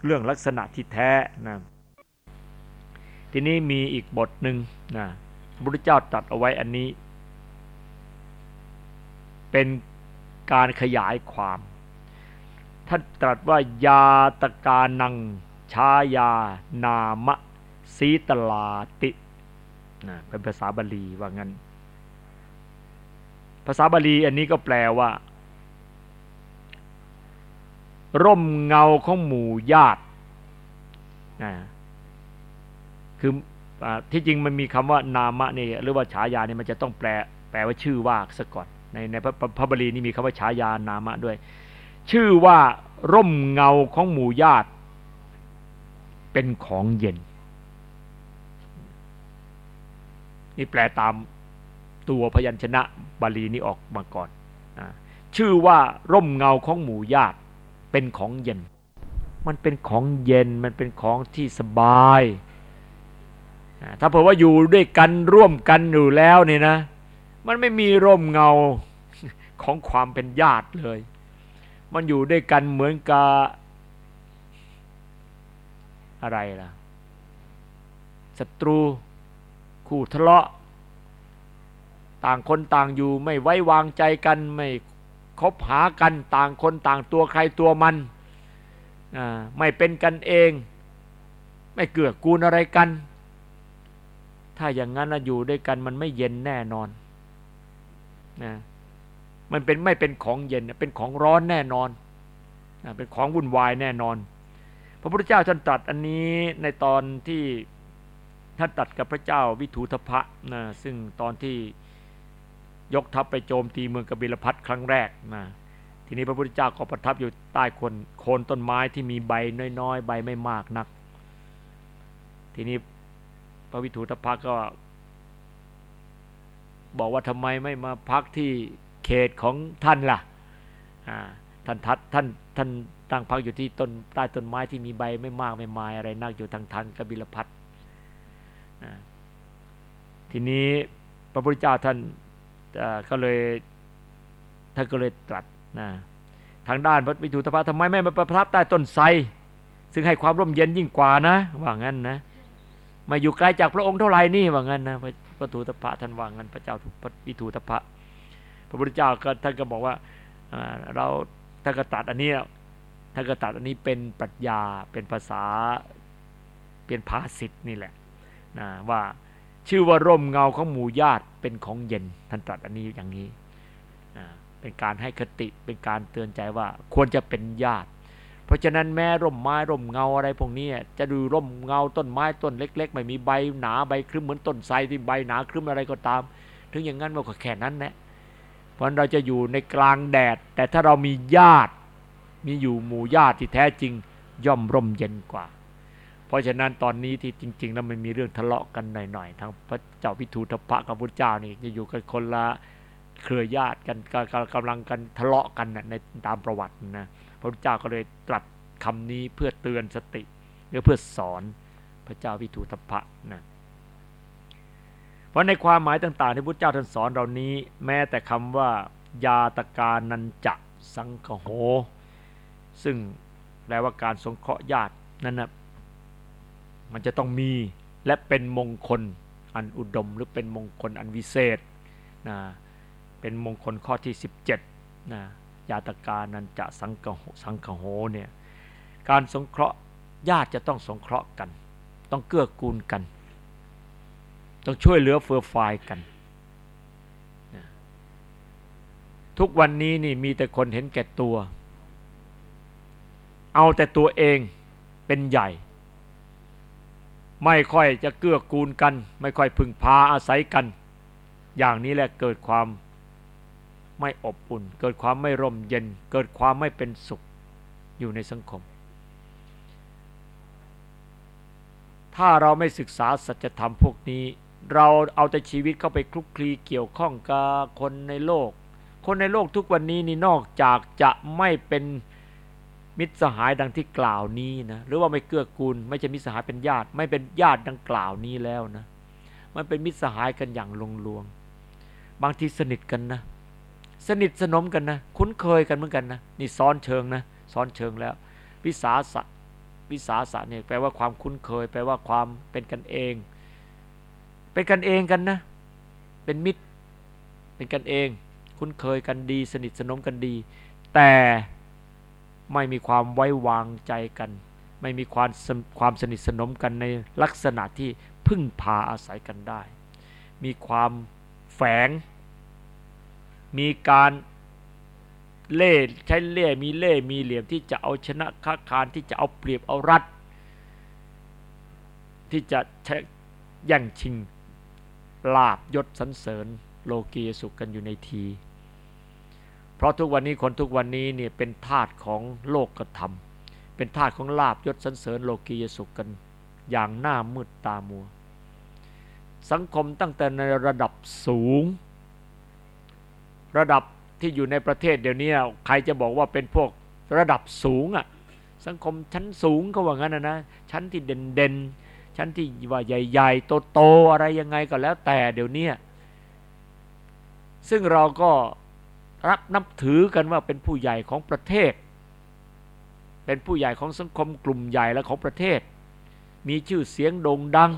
เรื่องลักษณะที่แท้นะทีนี้มีอีกบทหนึ่งนะพระพุทธเจ้าตรัสเอาไว้อันนี้ เป็น การขยายความ ท่านตรัสว่ายาตกานังชายานามะสีตลาตินะเป็นภาษาบาลีว่างั้น ภาษาบาลีอันนี้ก็แปลว่า ร่มเงาของหมู่ญาตินะคือที่จริงมันมีคำว่านามะนี่หรือว่าฉายานี่มันจะต้องแปล แปลว่าชื่อว่าซะก่อน ในในพระพระบาลีนี่มีคำว่าฉายานามะด้วย ชื่อว่าร่มเงาของหมู่ญาติ เป็นของเย็น นี่แปลตามตัวพยัญชนะบาลีนี้ออกมาก่อนอชื่อว่าร่มเงาของหมู่ญาติ เป็นของเย็น มันเป็นของเย็นมันเป็นของที่สบายถ้าเผื่อว่าอยู่ด้วยกันร่วมกันอยู่แล้วเนี่ยนะ มันไม่มีร่มเงาของความเป็นญาติเลย มันอยู่ด้วยกันเหมือนกับอะไรล่ะศัตรูคู่ทะเลาะ ต่างคนต่างอยู่ไม่ไว้วางใจกันไม่คบหากันต่างคนต่างตัวใครตัวมันไม่เป็นกันเอง ไม่เกื้อกูลอะไรกัน ถ้าอย่างนั้นอยู่ด้วยกันมันไม่เย็นแน่นอน นะมันเป็นไม่เป็นของเย็นเป็นของร้อนแน่นอนเป็นของวุ่นวายแน่นอน พระพุทธเจ้าท่านตรัสอันนี้ในตอนที่ท่านตัดกับพระเจ้าวิถูทพะนะซึ่งตอนที่ยกทัพไปโจมตีเมืองกบิลพัทครั้งแรกนะทีนี้พระพุทธเจ้าก็ประทับอยู่ใต้คนโคนต้นไม้ที่มีใบน้อยๆ ใบไม่มากนัก ทีนี้พระวิถูทพะก็ บอกว่าทำไมไม่มาพักที่เขตของท่านล่ะท่านทัดท่านท่านตั้งพักอยู่ที่ต้นใต้ต้นไม้ที่มีใบไม่มากไม่มายอะไรนักอยู่ทางทางกบิลพัททีนี้พระพุทธเจ้าท่านก็เลยท่านก็เลยตรัสนะทางด้านพระวิทูตภะทำไมไม่มาประทับใต้ต้นไทรซึ่งให้ความร่มเย็นยิ่งกว่านะ ว่างั้นนะมาอยู่ไกลจากพระองค์เท่าไหร่นี่ว่างั้นนะ พระทูตภะท่านวางั้นพระเจ้าพระวิทูตภะพระพุทธเจ้าก็ท่านก็บอกว่าเราท่านก็ตัดอันนี้ท่านก็ตัดอันนี้เป็นปรัชญาเป็นภาษาเป็นภาษิตนี่แหละนะว่าชื่อว่าร่มเงาของหมู่ญาติเป็นของเย็นท่านตรัสอันนี้อย่างนี้นะเป็นการให้คติเป็นการเตือนใจว่าควรจะเป็นญาติ เพราะฉะนั้นแม้ร่มไม้ร่มเงาอะไรพวกนี้จะดูร่มเงาต้นไม้ต้นเล็ก ๆ ไม่มีใบหนาใบครึ้มเหมือนต้นไทรที่ใบหนาครึ้มอะไรก็ตาม ถึงอย่างนั้นมันก็แค่นั้นแหละเพราะเราจะอยู่ในกลางแดด แต่ถ้าเรามีญาติมีอยู่หมู่ญาติที่แท้จริงย่อมร่มเย็นกว่า เพราะฉะนั้นตอนนี้ที่จริง ๆ แล้วมันมีเรื่องทะเลาะกันหน่อยๆทั้งพระเจ้าพิทูทพะกับพระเจ้านี่จะอยู่กันคนละเครือญาติกันกำลังกันทะเลาะกันในตามประวัตินะ พระพุทธเจ้าก็เลยตรัสคำนี้เพื่อเตือนสติหรือเพื่อสอนพระเจ้าวิทูทพะนะเพราะในความหมายต่างๆที่พระเจ้าท่านสอนเรานี้ แม้แต่คำว่ายาตการนันจะสังคโห ซึ่งแปลว่าการสงเคราะห์ญาตินั่นนะมันจะต้องมีและเป็นมงคลอันอุดม หรือเป็นมงคลอันวิเศษนะเป็นมงคลข้อที่ 17นะ ยาตกานันจะสังกสังคโหเนี่ยการสงเคราะห์ญาติจะต้องสงเคราะห์กัน ต้องเกื้อกูลกัน ต้องช่วยเหลือเฟื่อฟายกัน ทุกวันนี้นี่มีแต่คนเห็นแก่ตัว เอาแต่ตัวเองเป็นใหญ่ ไม่ค่อยจะเกื้อกูลกัน ไม่ค่อยพึ่งพาอาศัยกัน อย่างนี้แหละเกิดความ ไม่อบอุ่น เกิดความไม่ร่มเย็น เกิดความไม่เป็นสุขอยู่ในสังคม ถ้าเราไม่ศึกษาสัจธรรมพวกนี้ เราเอาแต่ชีวิตเข้าไปคลุกคลีเกี่ยวข้องกับคนในโลก คนในโลกทุกวันนี้นี่นอกจากจะไม่เป็นมิตรสหายดังที่กล่าวนี้นะหรือว่าไม่เกื้อกูล ไม่ใช่มิตรสหายเป็นญาติ ไม่เป็นญาติดังกล่าวนี้แล้วนะ มันเป็นมิตรสหายกันอย่างลงลวง บางทีสนิทกันนะ สนิทสนมกันนะ คุ้นเคยกันเหมือนกันนะนี่ซ้อนเชิงนะซ้อนเชิงแล้ววิสาสะวิสาสะเนี่ยแปลว่าความคุ้นเคย แปลว่าความเป็นกันเอง เป็นกันเองกันนะ เป็นมิตร เป็นกันเอง คุ้นเคยกันดี สนิทสนมกันดี แต่ไม่มีความไว้วางใจกัน ไม่มีความความสนิทสนมกันในลักษณะที่พึ่งพาอาศัยกันได้ มีความแฝง มีการเล่ใช้เล่มีเล่มีเหลี่ยมที่จะเอาชนะค้าคารที่จะเอาเปรียบเอารัดที่จะใช้ย่งชิงลาบยศสันเสริญโลกียสุขกันอยู่ในที เพราะทุกวันนี้คนทุกวันนี้เนี่ยเป็นทาสของโลกกระทำเป็นทาสของลาบยศสันเสริญโลกียสุขกันอย่างหน้ามืดตามัว สังคมตั้งแต่ในระดับสูง ระดับที่อยู่ในประเทศเดี๋ยวนี้ใครจะบอกว่าเป็นพวกระดับสูงอะ่ะสังคมชั้นสูงเขาว่างั้นนะนะชั้นที่เด่นเด่นชั้นที่ว่าใหญ่ๆโตๆอะไรยังไงก็แล้วแต่เดี๋ยวนี้ซึ่งเราก็รักนับถือกันว่าเป็นผู้ใหญ่ของประเทศ เป็นผู้ใหญ่ของสังคมกลุ่มใหญ่และของประเทศ มีชื่อเสียงโด่งดัง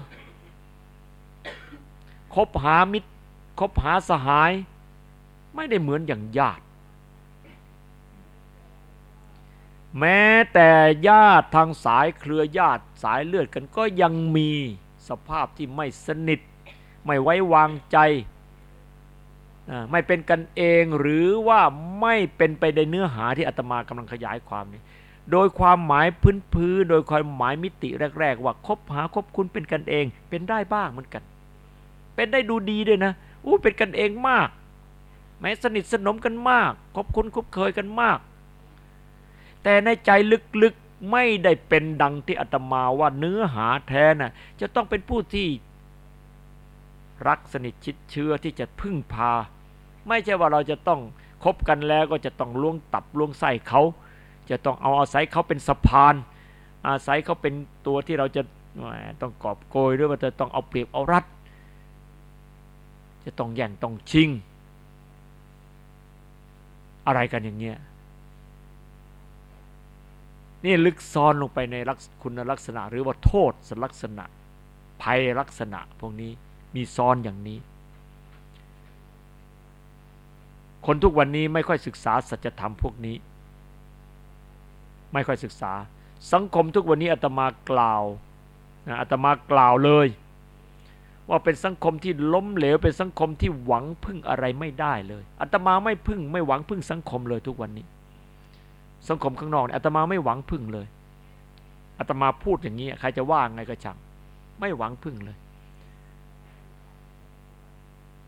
คบหามิตรคบหาสหาย ไม่ได้เหมือนอย่างญาติ แม้แต่ญาติทางสายเครือญาติสายเลือดกันก็ยังมีสภาพที่ไม่สนิท ไม่ไว้วางใจ ไม่เป็นกันเองหรือว่าไม่เป็นไปในเนื้อหาที่อาตมากำลังขยายความนี้โดยความหมายพื้นพื้นโดยความหมายมิติแรก ๆ ว่าคบหาคบคุณเป็นกันเอง เป็นได้บ้างเหมือนกัน เป็นได้ดูดีด้วยนะอู้เป็นกันเองมาก แม้สนิทสนมกันมากคบคุ้นคุ้นเคยกันมาก แต่ในใจลึกๆไม่ได้เป็นดังที่อาตมาว่าเนื้อหาแท้น่ะจะต้องเป็นผู้ที่รักสนิทชิดเชื้อที่จะพึ่งพา ไม่ใช่ว่าเราจะต้องคบกันแล้วก็จะต้องล่วงตับล่วงไส้เขา จะต้องเอาอาศัยเขาเป็นสะพาน อาศัยเขาเป็นตัวที่เราจะต้องกอบโกยหรือว่าจะต้องเอาเปรียบเอารัด จะต้องแย่งต้องชิง อะไรกันอย่างเงี้ยนี่ลึกซ้อนลงไปในคุณลักษณะ หรือว่าโทษลักษณะ ภัยลักษณะพวกนี้มีซ้อนอย่างนี้ คนทุกวันนี้ไม่ค่อยศึกษาสัจธรรมพวกนี้ ไม่ค่อยศึกษา สังคมทุกวันนี้อาตมากล่าวอาตมากล่าวเลย ว่าเป็นสังคมที่ล้มเหลวเป็นสังคมที่หวังพึ่งอะไรไม่ได้เลยอาตมาไม่พึ่งไม่หวังพึ่งสังคมเลยทุกวันนี้ สังคมข้างนอกเนี่ยอาตมาไม่หวังพึ่งเลยอาตมาพูดอย่างนี้ใครจะว่าไงก็ช่างไม่หวังพึ่งเลย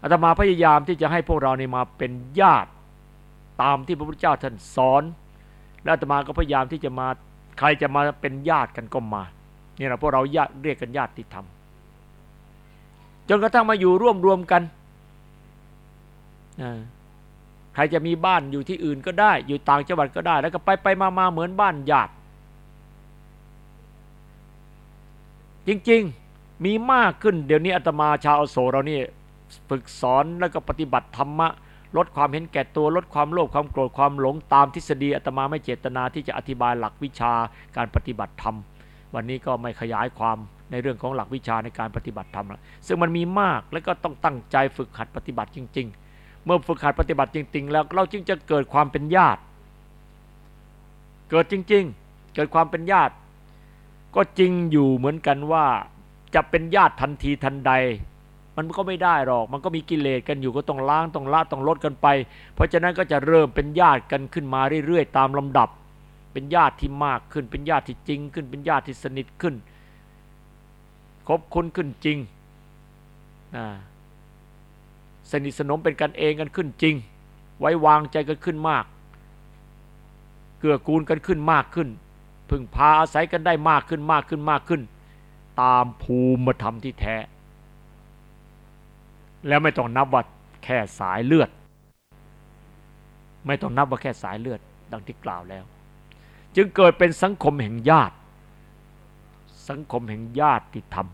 อาตมาพยายามที่จะให้พวกเราเนี่มาเป็นญาติตามที่พระพุทธเจ้าท่านสอน และอาตมาก็พยายามที่จะมาใครจะมาเป็นญาติกันก็มา นี่แหละพวกเราญาติเรียกกันญาติธรรม จนกระทั่งมาอยู่ร่วมรวมกันใครจะมีบ้านอยู่ที่อื่นก็ได้ อยู่ต่างจังหวัดก็ได้ แล้วก็ไปไปมามาเหมือนบ้านญาติจริง ๆมีมากขึ้นเดี๋ยวนี้อาตมาชาวโสเรานี่ฝึกสอนแล้วก็ปฏิบัติธรรมะลดความเห็นแก่ตัวลดความโลภความโกรธความหลงตามทฤษฎีอาตมาไม่เจตนาที่จะอธิบายหลักวิชาการปฏิบัติธรรม วันนี้ก็ไม่ขยายความ ในเรื่องของหลักวิชาในการปฏิบัติธรรมซึ่งมันมีมากแล้วก็ต้องตั้งใจฝึกหัดปฏิบัติจริง ๆ เมื่อฝึกหัดปฏิบัติจริง ๆ แล้วเราจึงจะเกิดความเป็นญาติ เกิดจริง ๆ เกิดความเป็นญาติ ก็จริงอยู่เหมือนกันว่าจะเป็นญาติทันทีทันใด มันก็ไม่ได้หรอก มันก็มีกิเลสกันอยู่ก็ต้องล้างต้องละต้องลดกันไป เพราะฉะนั้นก็จะเริ่มเป็นญาติกันขึ้นมาเรื่อยๆตามลำดับ เป็นญาติที่มากขึ้น เป็นญาติที่จริงขึ้น เป็นญาติที่สนิทขึ้น คบคุ้นขึ้นจริงสนิทสนมเป็นกันเองกันขึ้นจริงไไว้วางใจกันขึ้นมาก เกื้อกูลกันขึ้นมากขึ้น พึ่งพาอาศัยกันได้มากขึ้นมากขึ้นมากขึ้น ตามภูมิธรรมที่แท้ แล้วไม่ต้องนับว่าแค่สายเลือด ไม่ต้องนับว่าแค่สายเลือด ดังที่กล่าวแล้ว จึงเกิดเป็นสังคมแห่งญาติ สังคมแห่งญาติธรรม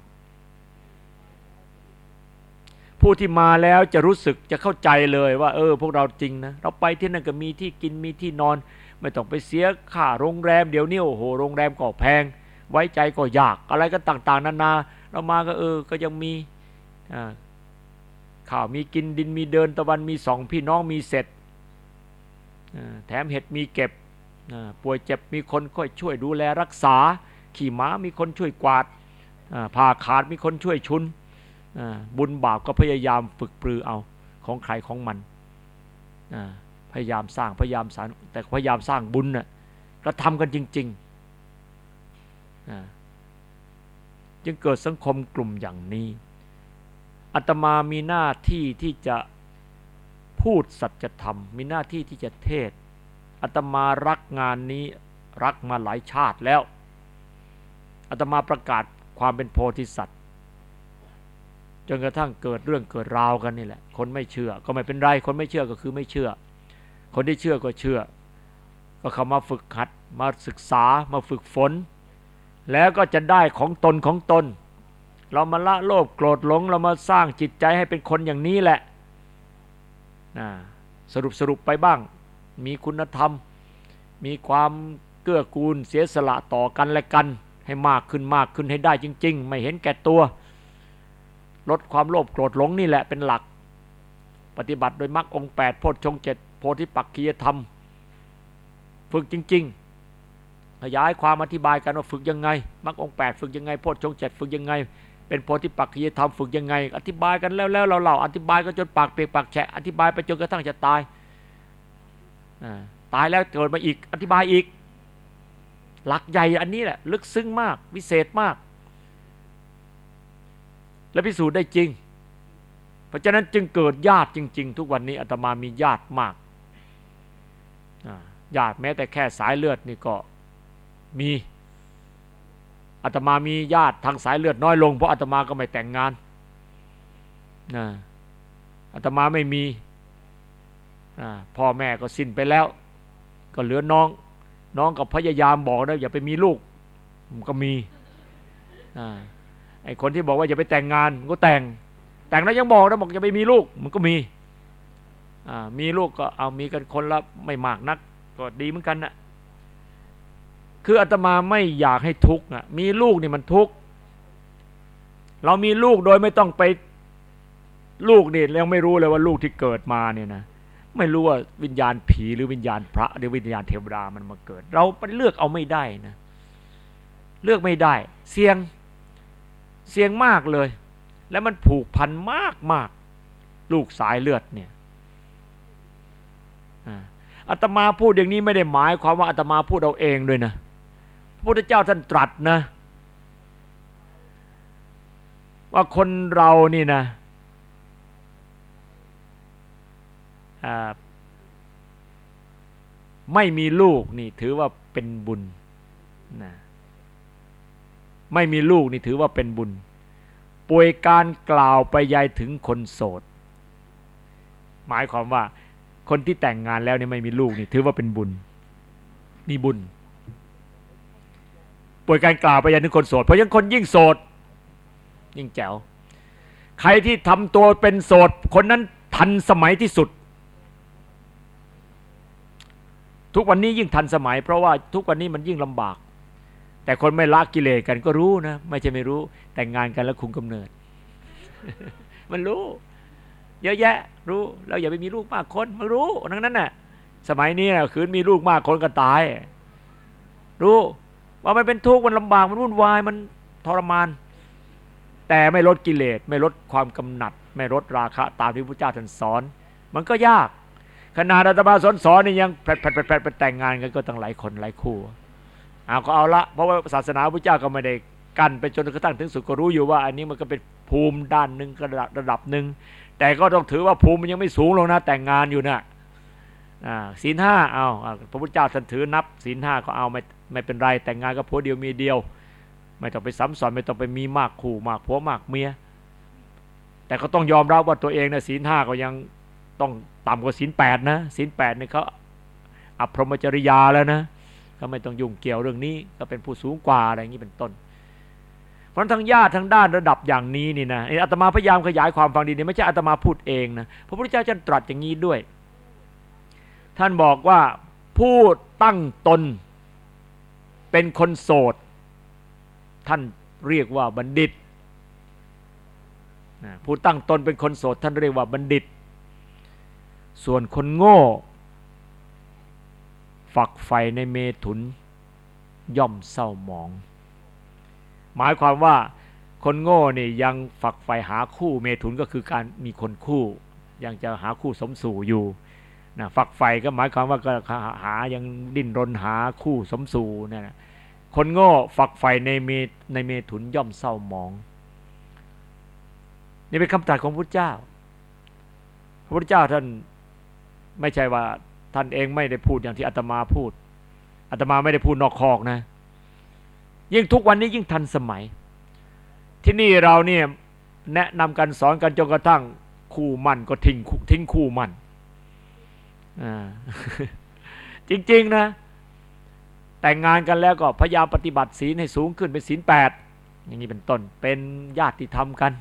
ผู้ที่มาแล้วจะรู้สึกจะเข้าใจเลยว่า เออ พวกเราจริงนะ เราไปที่นั่นก็มีที่กินมีที่นอน ไม่ต้องไปเสียค่าโรงแรมเดี๋ยวนี้โอ้โหโรงแรมก็แพง ไว้ใจก็ยากอะไรก็ต่างๆ นานา เรามาก็เออก็ยังมีข้าวมีกินดินมีเดินตะวันมีสองพี่น้องมีเสร็จแถมเห็ดมีเก็บป่วยเจ็บมีคนค่อยช่วยดูแลรักษา ขี่ม้ามีคนช่วยกวาดผ่าขาดมีคนช่วยชุนบุญบาปก็พยายามฝึกปรือเอาของใครของมันพยายามสร้างพยายามสารแต่พยายามสร้างบุญน่ะก็ทำกันจริงๆจึงเกิดสังคมกลุ่มอย่างนี้อาตมามีหน้าที่ที่จะพูดสัจธรรม มีหน้าที่ที่จะเทศอาตมารักงานนี้รักมาหลายชาติแล้ว อาตมาประกาศความเป็นโพธิสัตว์จนกระทั่งเกิดเรื่องเกิดราวกันนี่แหละ คนไม่เชื่อ ก็ไม่เป็นไร คนไม่เชื่อก็คือไม่เชื่อ คนที่เชื่อก็เชื่อ ก็เข้ามาฝึกหัด มาศึกษา มาฝึกฝน แล้วก็จะได้ของตนของตน เรามาละโลภโกรธหลง เรามาสร้างจิตใจให้เป็นคนอย่างนี้แหละสรุปสรุปไปบ้าง มีคุณธรรม มีความเกื้อกูลเสียสละต่อกันและกัน ให้มากขึ้นมากขึ้นให้ได้จริง ๆ ไม่เห็นแก่ตัว ลดความโลภโกรธหลงนี่แหละเป็นหลัก ปฏิบัติโดยมรรคองแปดโพชฌงเจ็ดโพธิปักคียธรรม ฝึกจริง ๆ ขยายความอธิบายกันว่าฝึกยังไงมรรคองแปดฝึกยังไงโพชฌงเจ็ดฝึกยังไงเป็นโพธิปักคียธรรมฝึกยังไง อธิบายกันแล้วแล้วเราเล่าอธิบายก็จนปากเปียกปากแฉะอธิบายไปจนกระทั่งจะตายตายแล้วเกิดมาอีกอธิบายอีก หลักใหญ่อันนี้แหละ ลึกซึ้งมาก วิเศษมาก และพิสูจน์ได้จริง เพราะฉะนั้นจึงเกิดญาติจริง ๆ ทุกวันนี้อาตมามีญาติมากญาติแม้แต่แค่สายเลือดนี่ก็มีอาตมามีญาติทางสายเลือดน้อยลงเพราะอาตมาก็ไม่แต่งงานนะอาตมาไม่มีพ่อแม่ก็สิ้นไปแล้ว ก็เหลือน้อง น้องก็พยายามบอกนะอย่าไปมีลูกมันก็มีอไอ้คนที่บอกว่าจะไปแต่งงานก็แต่ง แต่งแล้วยังบอกนะบอกจะไปมีลูกมันก็มีอ่ามีลูกก็เอามีกันคนละไม่มากนักก็ดีเหมือนกันนะคืออาตมาไม่อยากให้ทุกข์อะ มีลูกนี่มันทุกข์เรามีลูกโดยไม่ต้องไปลูกนี่ยังไม่รู้เลยว่าลูกที่เกิดมาเนี่ยนะ ไม่รู้ว่าวิญญาณผีหรือวิญญาณพระ หรือวิญญาณเทวดามันมาเกิด เราไปเลือกเอาไม่ได้นะเลือกไม่ได้ เสี่ยงเสี่ยงมากเลย แล้วมันผูกพันมากมากลูกสายเลือดเนี่ยอาตมาพูดอย่างนี้ไม่ได้หมายความว่าอาตมาพูดเอาเองด้วยนะพระพุทธเจ้าท่านตรัสนะ ว่าคนเรานี่นะ ไม่มีลูกนี่ถือว่าเป็นบุญนะไม่มีลูกนี่ถือว่าเป็นบุญ ป่วยการกล่าวไปยายถึงคนโสด หมายความว่าคนที่แต่งงานแล้วเนี่ยไม่มีลูกนี่ถือว่าเป็นบุญ นี่บุญ ป่วยการกล่าวไปยายถึงคนโสด เพราะยังคนยิ่งโสด ยิ่งแจ๋ว ใครที่ทำตัวเป็นโสด คนนั้นทันสมัยที่สุด ทุกวันนี้ยิ่งทันสมัย เพราะว่าทุกวันนี้มันยิ่งลำบาก แต่คนไม่ละกิเลสกันก็รู้นะไม่ใช่ไม่รู้แต่งงานกันแล้วคุมกำเนิด มันรู้ เยอะแยะ รู้เราอย่าไปมีลูกมากคนมันรู้ทั้งนั้นน่ะ สมัยนี้นะคืนมีลูกมากคนก็ตาย รู้ว่ามันเป็นทุกข์มันลำบากมันวุ่นวายมันทรมาน แต่ไม่ลดกิเลสไม่ลดความกำหนัด ไม่ลดราคะตามที่พระเจ้าท่านสอน มันก็ยาก ขนาดอาตมาสอนสอนนี่ยังแผลดแผดแผดไปแต่งงานกันก็ตั้งหลายคนหลายคู่เอาก็เอาละเพราะว่าศาสนาพระเจ้าก็ไม่ได้กั้นไปจนกระทั่งถึงสุดก็รู้อยู่ว่า อันนี้มันก็เป็นภูมิด้านหนึ่งระดับระดับหนึ่งแต่ก็ต้องถือว่าภูมิมันยังไม่สูงลงนะแต่งงานอยู่นะศีลห้าเอาพระพุทธเจ้าท่านถือนับศีลห้าก็เอาไม่ไม่เป็นไรแต่งงานกับผัวเดียวมีเดียว ไม่ต้องไปซ้ำซ้อนไม่ต้องไปมีมากคู่มากผัวมากเมียแต่ก็ต้องยอมรับว่าตัวเองนะศีลห้าก็ยังต้อง ต่ำกว่าศีลแปดนะศีลแปดนี่เขาอัพรมจริยาแล้วนะก็ไม่ต้องยุ่งเกี่ยวเรื่องนี้ ก็เป็นผู้สูงกว่าอะไรอย่างนี้เป็นต้น เพราะทั้งญาติทั้งด้านระดับอย่างนี้นี่นะอาตมาพยายามขยายความฟังดีนี่ไม่ใช่อาตมาพูดเองนะพระพุทธเจ้าจะตรัสอย่างนี้ด้วย ท่านบอกว่าผู้ตั้งตน เป็นคนโสด ท่านเรียกว่าบัณฑิตผู้ตั้งตนเป็นคนโสดท่านเรียกว่าบัณฑิต ส่วนคนโง่ ฝักใฝ่ในเมถุน ย่อมเศร้าหมอง หมายความว่าคนโง่นี่ยังฝักใฝ่หาคู่เมถุนก็คือการมีคนคู่ ยังจะหาคู่สมสู่อยู่นะฝักใฝ่ก็หมายความว่าก็หายังดิ้นรนหาคู่สมสู่นี่นะคนโง่ฝักใฝ่ในเมในเมถุนย่อมเศร้าหมอง นี่เป็นคำตรัสของพระเจ้า พระพุทธเจ้าท่าน ไม่ใช่ว่าท่านเองไม่ได้พูดอย่างที่อาตมาพูดอาตมาไม่ได้พูดนอกคอกนะ ยิ่งทุกวันนี้ยิ่งทันสมัย ที่นี่เราเนี่ยแนะนำกันสอนกันจนกระทั่งคู่มั่นก็ทิ้งทิ้งคู่มั่นจริง ๆ นะ แต่งงานกันแล้วก็พยายามปฏิบัติศีลให้สูงขึ้นเป็นศีลแปดอย่างนี้เป็นต้นเป็นญาติธรรมกัน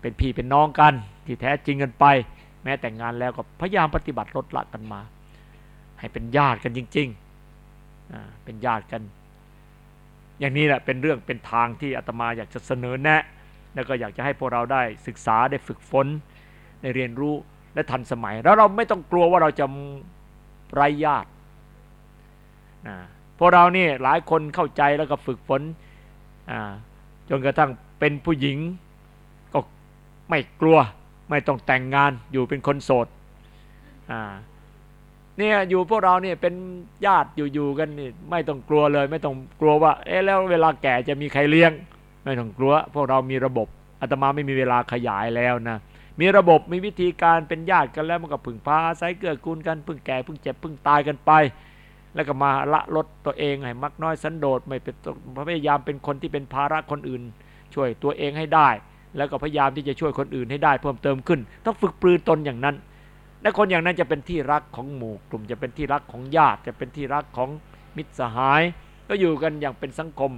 เป็นพี่เป็นน้องกัน ที่แท้จริงกันไป แม้แต่งงานแล้วก็พยายามปฏิบัติลดละกันมา ให้เป็นญาติกันจริงๆเป็นญาติกัน อย่างนี้แหละเป็นเรื่องเป็นทางที่อาตมาอยากจะเสนอแนะ แล้วก็อยากจะให้พวกเราได้ศึกษาได้ฝึกฝนได้เรียนรู้และทันสมัย แล้วเราไม่ต้องกลัวว่าเราจะไร้ญาติพวกเรานี่หลายคนเข้าใจแล้วก็ฝึกฝนจนกระทั่งเป็นผู้หญิงก็ไม่กลัว ไม่ต้องแต่งงานอยู่เป็นคนโสดอ่าเนี่ยอยู่พวกเราเนี่ยเป็นญาติอยู่ๆกันนี่ไม่ต้องกลัวเลย ไม่ต้องกลัวว่า เอ๊ะแล้วเวลาแก่จะมีใครเลี้ยง ไม่ต้องกลัว พวกเรามีระบบอาตมาไม่มีเวลาขยายแล้วนะมีระบบมีวิธีการเป็นญาติกันแล้วมันก็พึ่งพาอาศัยเกื้อกูลกันพึ่งแก่พึ่งเจ็บพึ่งตายกันไป แล้วก็มาละลดตัวเองให้มักน้อยสันโดษไม่เป็นพยายามเป็นคนที่เป็นภาระคนอื่น ช่วยตัวเองให้ได้ แล้วก็พยายามที่จะช่วยคนอื่นให้ได้เพิ่มเติมขึ้น ต้องฝึกปรือตนอย่างนั้น และคนอย่างนั้นจะเป็นที่รักของหมู่กลุ่ม จะเป็นที่รักของญาติ จะเป็นที่รักของมิตรสหาย ก็อยู่กันอย่างเป็นสังคม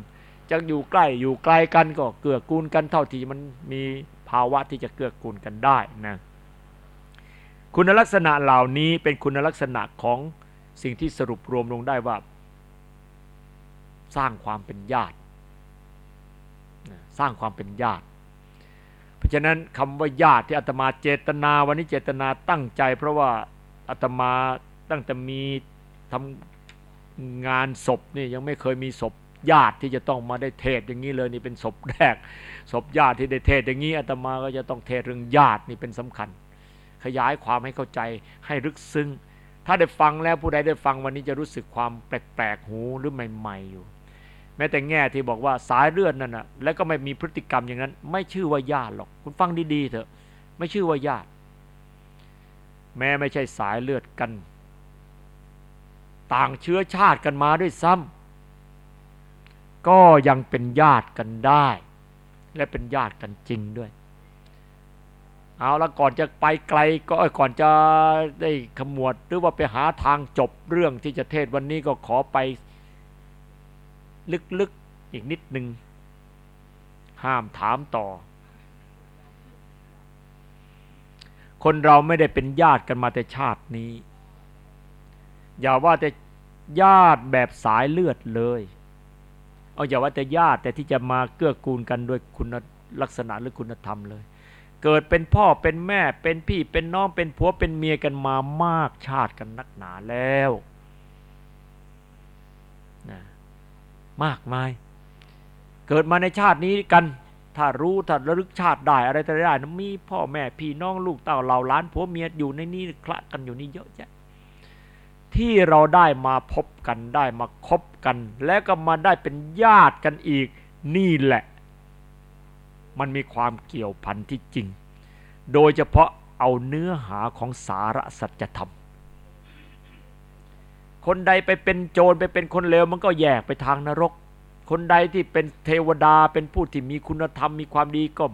จะอยู่ใกล้อยู่ไกลกันก็เกื้อกูลกันเท่าที่มันมีภาวะที่จะเกื้อกูลกันได้นะคุณลักษณะเหล่านี้เป็นคุณลักษณะของสิ่งที่สรุปรวมลงได้ว่า สร้างความเป็นญาติ สร้างความเป็นญาติ ราะฉะนั้นคำว่าญาติที่อาตมาเจตนาวันนี้เจตนาตั้งใจ เพราะว่าอาตมาตั้งแต่มีทำงานศพนี่ยังไม่เคยมีศพญาติที่จะต้องมาได้เทศอย่างนี้เลยนี่เป็นศพแรกศพญาติที่ได้เทศอย่างนี้อาตมาก็จะต้องเทศเรื่องญาตินี่เป็นสำคัญ ขยายความให้เข้าใจให้ลึกซึ้งถ้าได้ฟังแล้วผู้ใดได้ฟังวันนี้จะรู้สึกความแปลกๆหูหรือใหม่ ๆอยู่ แม้แต่แง่ที่บอกว่าสายเลือดนั่นนะแล้วก็ไม่มีพฤติกรรมอย่างนั้น ไม่ชื่อว่าญาติหรอก คุณฟังดีๆเถอะ ไม่ชื่อว่าญาติ แม้ไม่ใช่สายเลือดกัน ต่างเชื้อชาติกันมาด้วยซ้ำก็ยังเป็นญาติกันได้ และเป็นญาติกันจริงด้วย เอาละก่อนจะไปไกลก็ก่อนจะได้ขมวดหรือว่าไปหาทางจบเรื่องที่จะเทศวันนี้ก็ขอไป ลึกๆอีกนิดหนึ่งห้ามถามต่อ คนเราไม่ได้เป็นญาติกันมาแต่ชาตินี้ อย่าว่าแต่ญาติแบบสายเลือดเลย เอาอย่าว่าแต่ญาติแต่ที่จะมาเกื้อกูลกันโดยคุณลักษณะหรือคุณธรรมเลย เกิดเป็นพ่อเป็นแม่เป็นพี่เป็นน้องเป็นผัวเป็นเมียกันมามากชาติกันนักหนาแล้ว มากมาย เกิดมาในชาตินี้กัน ถ้ารู้ถ้าระลึกชาติได้อะไรต่ได้นะมีพ่อแม่พี่น้องลูกเต้าเหล่าล้านผัวเมียอยู่ในนี้คละกันอยู่นี่เยอะแยะที่เราได้มาพบกันได้มาคบกัน แล้วก็มาได้เป็นญาติกันอีกนี่แหละ มันมีความเกี่ยวพันที่จริง โดยเฉพาะเอาเนื้อหาของสาระสัจธรรม คนใดไปเป็นโจรไปเป็นคนเลวมันก็แยกไปทางนรก คนใดที่เป็นเทวดาเป็นผู้ที่มีคุณธรรมมีความดีก็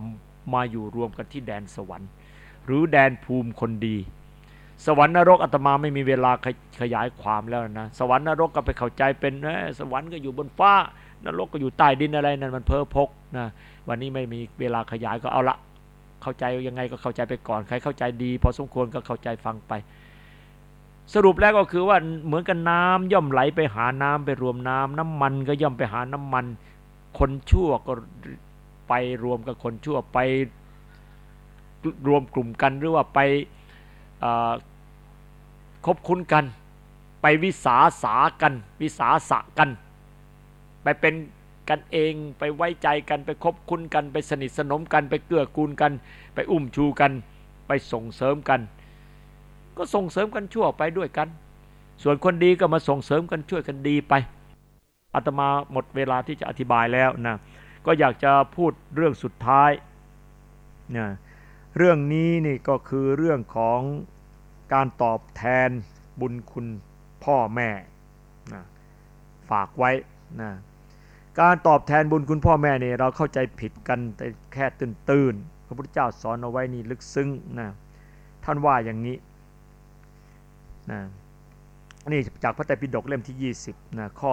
มาอยู่รวมกันที่แดนสวรรค์ หรือแดนภูมิคนดี สวรรค์นรกอาตมาไม่มีเวลาขยายความแล้วนะ สวรรค์นรกก็ไปเข้าใจเป็นสวรรค์ก็อยู่บนฟ้านรกก็อยู่ใต้ดินอะไรนั่นมันเพ้อพกนะวันนี้ไม่มีเวลาขยายก็เอาละเข้าใจยังไงก็เข้าใจไปก่อนใครเข้าใจดี พอสมควรก็เข้าใจฟังไป สรุปแล้วก็คือว่าเหมือนกันน้ำย่อมไหลไปหาน้ำไปรวมน้ำน้ำมันก็ย่อมไปหาน้ำมัน คนชั่วก็ไปรวมกับคนชั่วไปรวมกลุ่มกันหรือว่าไปคบคุ้นกัน ไปวิสาสากัน วิสาสะกัน ไปเป็นกันเองไปไว้ใจกันไปคบคุ้นกัน ไปสนิทสนมกัน ไปเกื้อกูลกัน ไปอุ้มชูกัน ไปส่งเสริมกัน ก็ส่งเสริมกันชั่วไปด้วยกัน ส่วนคนดีก็มาส่งเสริมกันช่วยกันดีไปอาตมาหมดเวลาที่จะอธิบายแล้วนะก็อยากจะพูดเรื่องสุดท้ายนะเรื่องนี้นี่ก็คือเรื่องของการตอบแทนบุญคุณพ่อแม่นะฝากไว้นะการตอบแทนบุญคุณพ่อแม่เนี่ยเราเข้าใจผิดกันแต่แค่ตื่นตื่นพระพุทธเจ้าสอนเอาไว้นี่ลึกซึ้งนะท่านว่าอย่างนี้ นะนี่จากพระไตรปิฎกเล่มที่ 20นะข้อ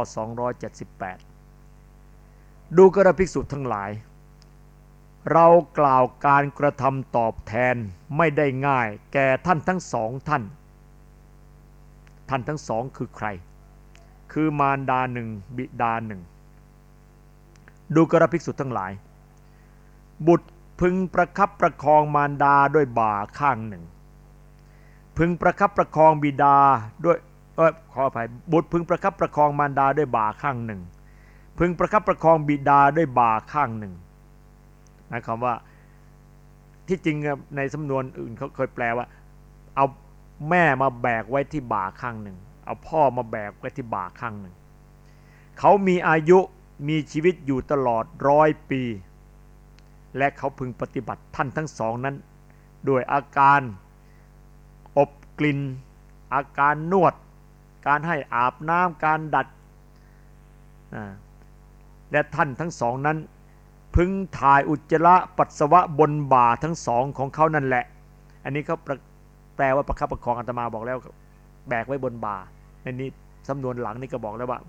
278 ดูกระภิกษุทั้งหลาย เรากล่าวการกระทำตอบแทนไม่ได้ง่าย แก่ท่านทั้งสองท่าน ท่านทั้งสองคือใคร คือมารดาหนึ่งบิดาหนึ่ง ดูกระภิกษุทั้งหลาย บุตรพึงประคับประคองมารดาด้วยบ่าข้างหนึ่ง พึงประคับประคองบิดาด้วยเออขออภัยบุตรพึงประคับประคองมารดาด้วยบ่าข้างหนึ่ง พึงประคับประคองบิดาด้วยบ่าข้างหนึ่งหมายความว่าที่จริงในสำนวนอื่นเขาเคยแปลว่า เอาแม่มาแบกไว้ที่บ่าข้างหนึ่ง เอาพ่อมาแบกไว้ที่บ่าข้างหนึ่ง เขามีอายุมีชีวิตอยู่ตลอดร้อยปี และเขาพึงปฏิบัติท่านทั้งสองนั้น ด้วยอาการ กลิ่น อาการนวด การให้อาบน้ำการดัด และท่านทั้งสองนั้น พึงถ่ายอุจจาระปัสสาวะบนบ่าทั้งสองของเขานั่นแหละ อันนี้เขาแปลว่าประคับประคองอาตมาบอกแล้ว แบกไว้บนบ่าในนี้สำนวนหลังนี่ก็บอกแล้วว่า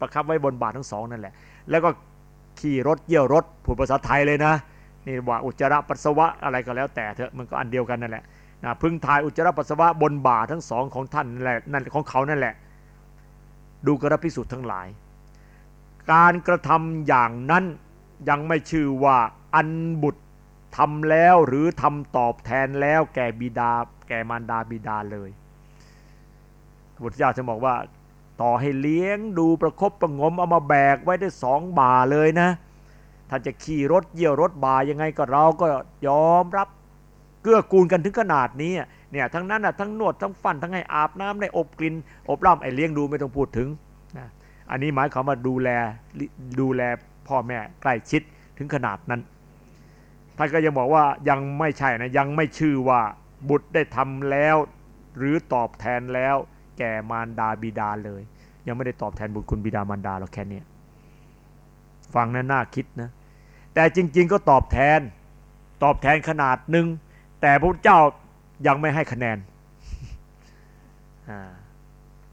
ประคับไว้บนบ่าทั้งสองนั่นแหละ แล้วก็ขี่รถเยี่ยวรถ ผูดภาษาไทยเลยนะ นี่ว่าอุจจาระปัสสาวะอะไรก็แล้วแต่เถอะมันก็อันเดียวกันนั่นแหละ พึงถ่ายอุจจาระปัสสาวะบนบ่าทั้งสองของท่านนั่นแหละนั่นของเขานั่นแหละ ดูกระพิสุทธ์ทั้งหลาย การกระทำอย่างนั้นยังไม่ชื่อว่าอันบุตรทำแล้วหรือทำตอบแทนแล้วแก่บิดา แก่มารดาบิดาเลยพระพุทธเจ้าจะบอกว่า ต่อให้เลี้ยงดูประครบประงมเอามาแบกไว้ได้สองบ่าเลยนะท่านจะขี่รถเยี่ยวรถบ่ายังไงก็เราก็ยอมรับ เกื้อกูลกันถึงขนาดนี้เนี่ยทั้งนั้นอะทั้งนวดทั้งฟันทั้งให้อาบน้ำได้อบกลิ่นอบร่ำไอเลี้ยงดูไม่ต้องพูดถึงนะอันนี้หมายความว่าดูแลดูแลพ่อแม่ใกล้ชิดถึงขนาดนั้นท่านก็ยังบอกว่ายังไม่ใช่นะยังไม่ชื่อว่าบุตรได้ทำแล้ว หรือตอบแทนแล้ว แก่มารดาบิดาเลย ยังไม่ได้ตอบแทนบุญคุณบิดามารดาเราแค่นี้ฟังน่าคิดนะแต่จริง ๆ ก็ตอบแทน ตอบแทนขนาดหนึ่ง แต่พระเจ้ายังไม่ให้คะแนน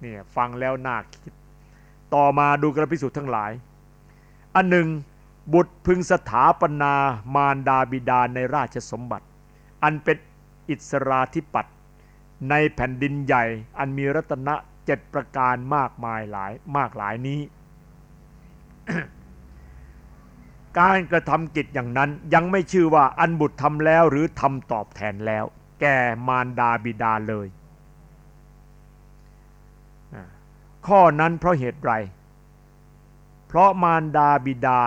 นี่ฟังแล้วน่าคิด ต่อมาดูกระพิสุทธ์ทั้งหลาย อันหนึ่งบุตรพึงสถาปนามารดาบิดาในราชสมบัติ อันเป็นอิสราธิปัตยในแผ่นดินใหญ่ อันมีรัตนะเจ็ดประการมากมายหลายมากหลายนี้ การกระทำกิจอย่างนั้นยังไม่ชื่อว่าอันบุตรทำแล้วหรือทำตอบแทนแล้ว แก่มารดาบิดาเลย ข้อนั้นเพราะเหตุไร เพราะมารดาบิดา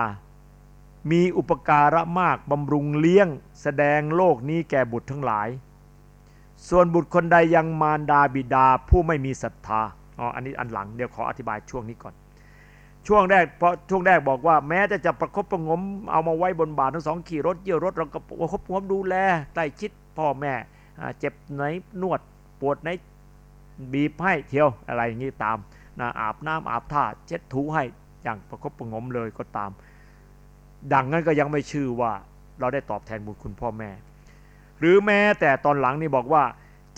มีอุปการะมากบำรุงเลี้ยง แสดงโลกนี้แก่บุตรทั้งหลาย ส่วนบุตรคนใดยังมารดาบิดาผู้ไม่มีศรัทธาอ๋ออันนี้อันหลังเดี๋ยวขออธิบายช่วงนี้ก่อน ช่วงแรกเพราะช่วงแรกบอกว่าแม้จะจะประคบประงมเอามาไว้บนบาททั้งสองขี่รถเยี่ยวรถเราก็ประคบประงมดูแลใกล้ชิดพ่อแม่เจ็บไหนนวดปวดไหนบีบให้เที่ยวอะไรอย่างนี้ตามนะอาบน้ำอาบท่าเช็ดถูให้อย่างประคบประงมเลยก็ตาม ดังนั้นก็ยังไม่ชื่อว่าเราได้ตอบแทนบุญคุณพ่อแม่ หรือแม้แต่ตอนหลังนี่บอกว่า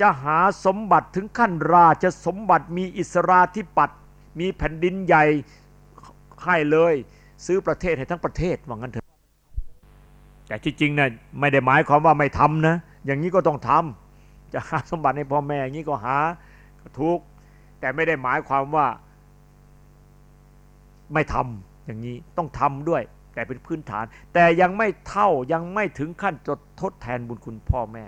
จะหาสมบัติถึงขั้นราชสมบัติมีอิสราธิปัตย์มีแผ่นดินใหญ่ ให้เลย ซื้อประเทศให้ทั้งประเทศว่างั้นเถอะแต่ที่จริงนะ่ะไม่ได้หมายความว่าไม่ทำนะ อย่างนี้ก็ต้องทำจะหาสมบัติให้พ่อแม่อย่างนี้ก็หาก็ทุกแต่ไม่ได้หมายความว่าไม่ทำอย่างนี้ต้องทำด้วย แต่เป็นพื้นฐาน แต่ยังไม่เท่ายังไม่ถึงขั้นจดทดแทนบุญคุณพ่อแม่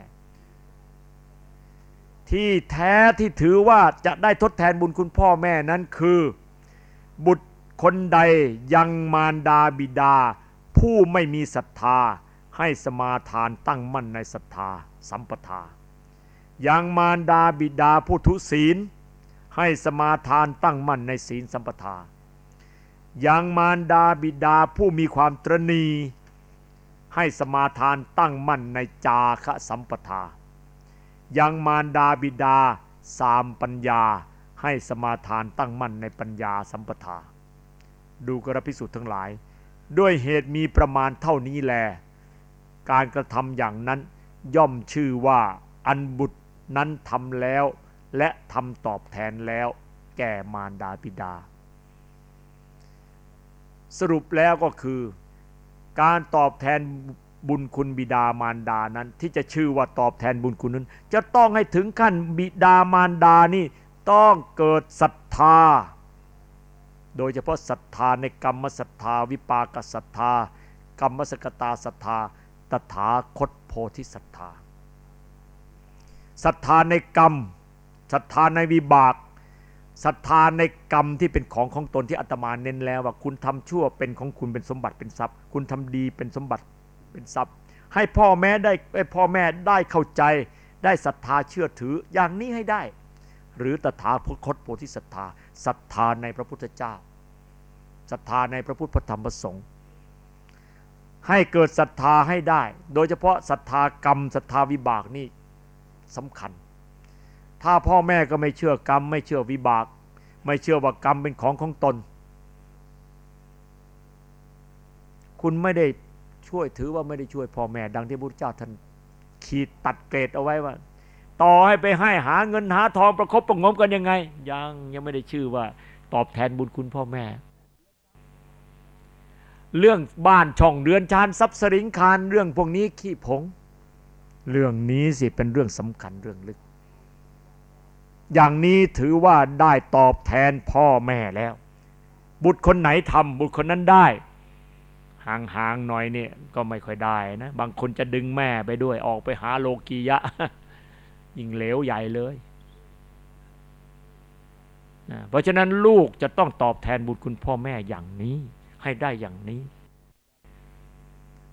ที่แท้ที่ถือว่าจะได้ทดแทนบุญคุณพ่อแม่นั้นคือ บุตร คนใดยังมารดาบิดา ผู้ไม่มีศรัทธา ให้สมาทานตั้งมั่นในศรัทธา สัมปทา ยังมารดาบิดาผู้ทุศีล ให้สมาทานตั้งมั่นในศีลสัมปทา ยังมารดาบิดาผู้มีความตรณีให้สมาทานตั้งมั่นในจาคะสัมปทา ยังมารดาบิดาสามปัญญา ให้สมาทานตั้งมั่นในปัญญาสัมปทา ดูกระพิสุทธ์ทั้งหลาย ด้วยเหตุมีประมาณเท่านี้แล การกระทำอย่างนั้นย่อมชื่อว่าอันบุตรนั้นทำแล้ว และทำตอบแทนแล้ว แก่มารดาบิดา สรุปแล้วก็คือ การตอบแทนบุญคุณบิดามารดานั้น ที่จะชื่อว่าตอบแทนบุญคุณนั้น จะต้องให้ถึงขั้นบิดามารดานี่ต้องเกิดศรัทธา โดยเฉพาะศรัทธาในกรรมศรัทธาวิปากศรัทธากรรมสกตาศรัทธาตถาคตโพธิศรัทธาศรัทธาในกรรมศรัทธาในวิบากศรัทธาในกรรมที่เป็นของของตนที่อาตมาเน้นแล้วว่าคุณทำชั่วเป็นของคุณเป็นสมบัติเป็นทรัพย์ คุณทำดีเป็นสมบัติเป็นทรัพย์ ให้พ่อแม่ได้พ่อแม่ได้เข้าใจ ได้ศรัทธาเชื่อถืออย่างนี้ให้ได้ หรือตถาคตโพธิศรัทธา ศรัทธาในพระพุทธเจ้าศรัทธาในพระพุทธธรรมประสงค์ให้เกิดศรัทธาให้ได้ โดยเฉพาะศรัทธากรรมศรัทธาวิบากนี่สำคัญ ถ้าพ่อแม่ก็ไม่เชื่อกรรม ไม่เชื่อวิบาก ไม่เชื่อว่ากรรมเป็นของของตน คุณไม่ได้ช่วยถือว่าไม่ได้ช่วยพ่อแม่ ดังที่พระพุทธเจ้าท่านขีดตัดเกรดเอาไว้ว่า ต่อให้ไปให้หาเงินหาทองประคบประงมกันยังไง ยังยังไม่ได้ชื่อว่า ตอบแทนบุญคุณพ่อแม่ เรื่องบ้านช่องเรือนชานทรัพย์สินคารเรื่องพวกนี้ขี้ผง เรื่องนี้สิเป็นเรื่องสำคัญเรื่องลึก อย่างนี้ถือว่าได้ตอบแทนพ่อแม่แล้ว บุตรคนไหนทำบุตรคนนั้นได้ห่างๆหน่อยเนี่ยก็ไม่ค่อยได้นะ บางคนจะดึงแม่ไปด้วยออกไปหาโลกียะ ยิ่งเหลวใหญ่เลยนะเพราะฉะนั้นลูกจะต้องตอบแทนบุตรคุณพ่อแม่อย่างนี้ ให้ได้อย่างนี้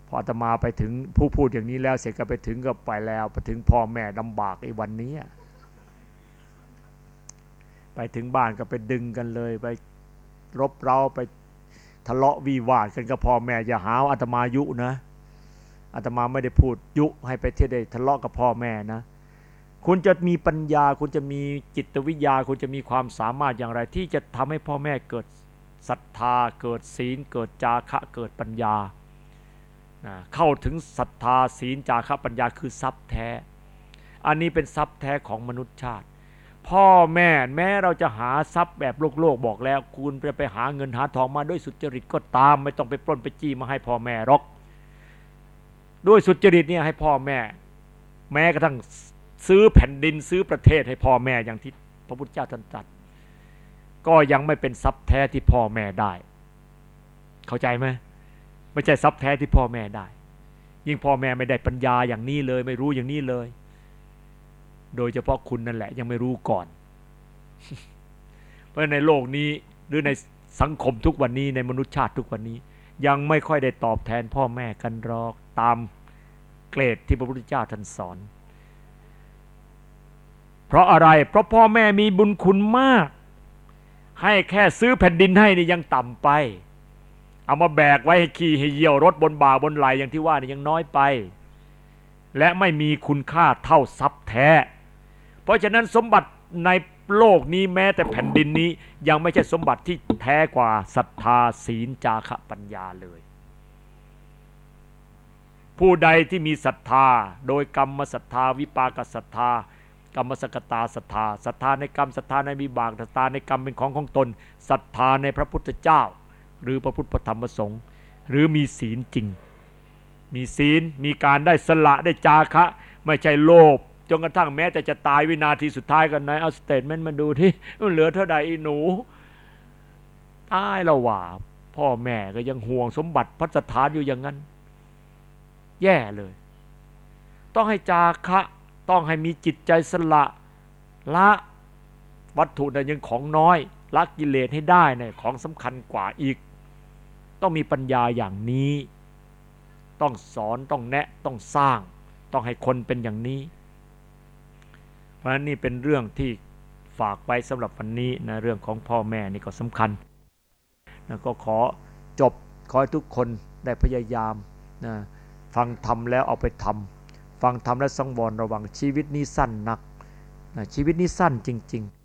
พอตมาไปถึงผู้พูดอย่างนี้แล้วเสร็จก็ไปถึงก็ไปแล้วไปถึงพ่อแม่ลำบากไอ้วันนี้ไปถึงบ้านก็ไปดึงกันเลยไปรบเราไปทะเลาะวิวาทกันกับพ่อแม่อย่าหาอาตมายุนะอาตมาไม่ได้พูดยุให้ไปเที่ยวได้ทะเลาะกับพ่อแม่นะ คุณจะมีปัญญา คุณจะมีจิตวิทยา คุณจะมีความสามารถอย่างไร ที่จะทำให้พ่อแม่เกิดศรัทธา เกิดศีล เกิดจาคะเกิดปัญญาเข้าถึงศรัทธาศีลจาคะปัญญาคือทรัพย์แท้ อันนี้เป็นทรัพย์แท้ของมนุษยชาติ พ่อแม่แม้เราจะหาทรัพย์แบบโลกโลกบอกแล้ว คุณจะไปหาเงินหาทองมาด้วยสุจริตก็ตาม ไม่ต้องไปปล้นไปจี้มาให้พ่อแม่หรอก ด้วยสุจริตเนี่ยให้พ่อแม่ แม้กระทั่ง ซื้อแผ่นดินซื้อประเทศให้พ่อแม่อย่างที่พระพุทธเจ้าท่านตรัสก็ยังไม่เป็นทรัพย์แท้ที่พ่อแม่ได้ เข้าใจไหมไม่ใช่ทรัพย์แท้ที่พ่อแม่ได้ ยิ่งพ่อแม่ไม่ได้ปัญญาอย่างนี้เลย ไม่รู้อย่างนี้เลย โดยเฉพาะคุณนั่นแหละ ยังไม่รู้ก่อน เพราะในโลกนี้หรือในสังคมทุกวันนี้ในมนุษยชาติทุกวันนี้ ยังไม่ค่อยได้ตอบแทนพ่อแม่กันรอกตามเกรดที่พระพุทธเจ้าท่านสอน เพราะอะไร เพราะพ่อแม่มีบุญคุณมาก ให้แค่ซื้อแผ่นดินให้นี่ยังต่ำไป เอามาแบกไว้ให้ขี่ให้เยี่ยวรถบนบ่าบนไหลอย่างที่ว่านี่ยังน้อยไป และไม่มีคุณค่าเท่าทรัพย์แท้ เพราะฉะนั้นสมบัติในโลกนี้แม้แต่แผ่นดินนี้ยังไม่ใช่สมบัติที่แท้กว่าศรัทธาศีลจาคะปัญญาเลย ผู้ใดที่มีศรัทธาโดยกรรมศรัทธาวิปากศรัทธา กรรมสกตาศรัทธาศรัทธาในกรรมศรัทธาในวิบากศรัทธาในกรรมเป็นของของตนศรัทธาในพระพุทธเจ้า หรือพระพุทธธรรมสงฆ์หรือมีศีลจริง มีศีลมีการได้สละได้จาคะ ไม่ใช่โลภจนกระทั่งแม้แต่จะตายวินาทีสุดท้ายกันนะเอาสเตทเมนต์มาดูที่มันเหลือเท่าใดอีหนูตายแล้วว่า พ่อแม่ก็ยังห่วงสมบัติพัฒฐานอยู่อย่างนั้น แย่เลย ต้องให้จาคะ ต้องให้มีจิตใจสละละวัตถุนั้นยังของน้อยละกิเลสให้ได้เนี่ยของสำคัญกว่าอีก ต้องมีปัญญาอย่างนี้ ต้องสอนต้องแนะต้องสร้าง ต้องให้คนเป็นอย่างนี้ เพราะฉะนั้นนี่เป็นเรื่องที่ฝากไว้สำหรับวันนี้นะเรื่องของพ่อแม่นี่ก็สำคัญนะก็ขอจบขอให้ทุกคนได้พยายามนะฟังทำแล้วเอาไปทำ ฟังทำและสังวรระวังชีวิตนี้สั้นนักนะชีวิตนี้สั้นจริง ๆ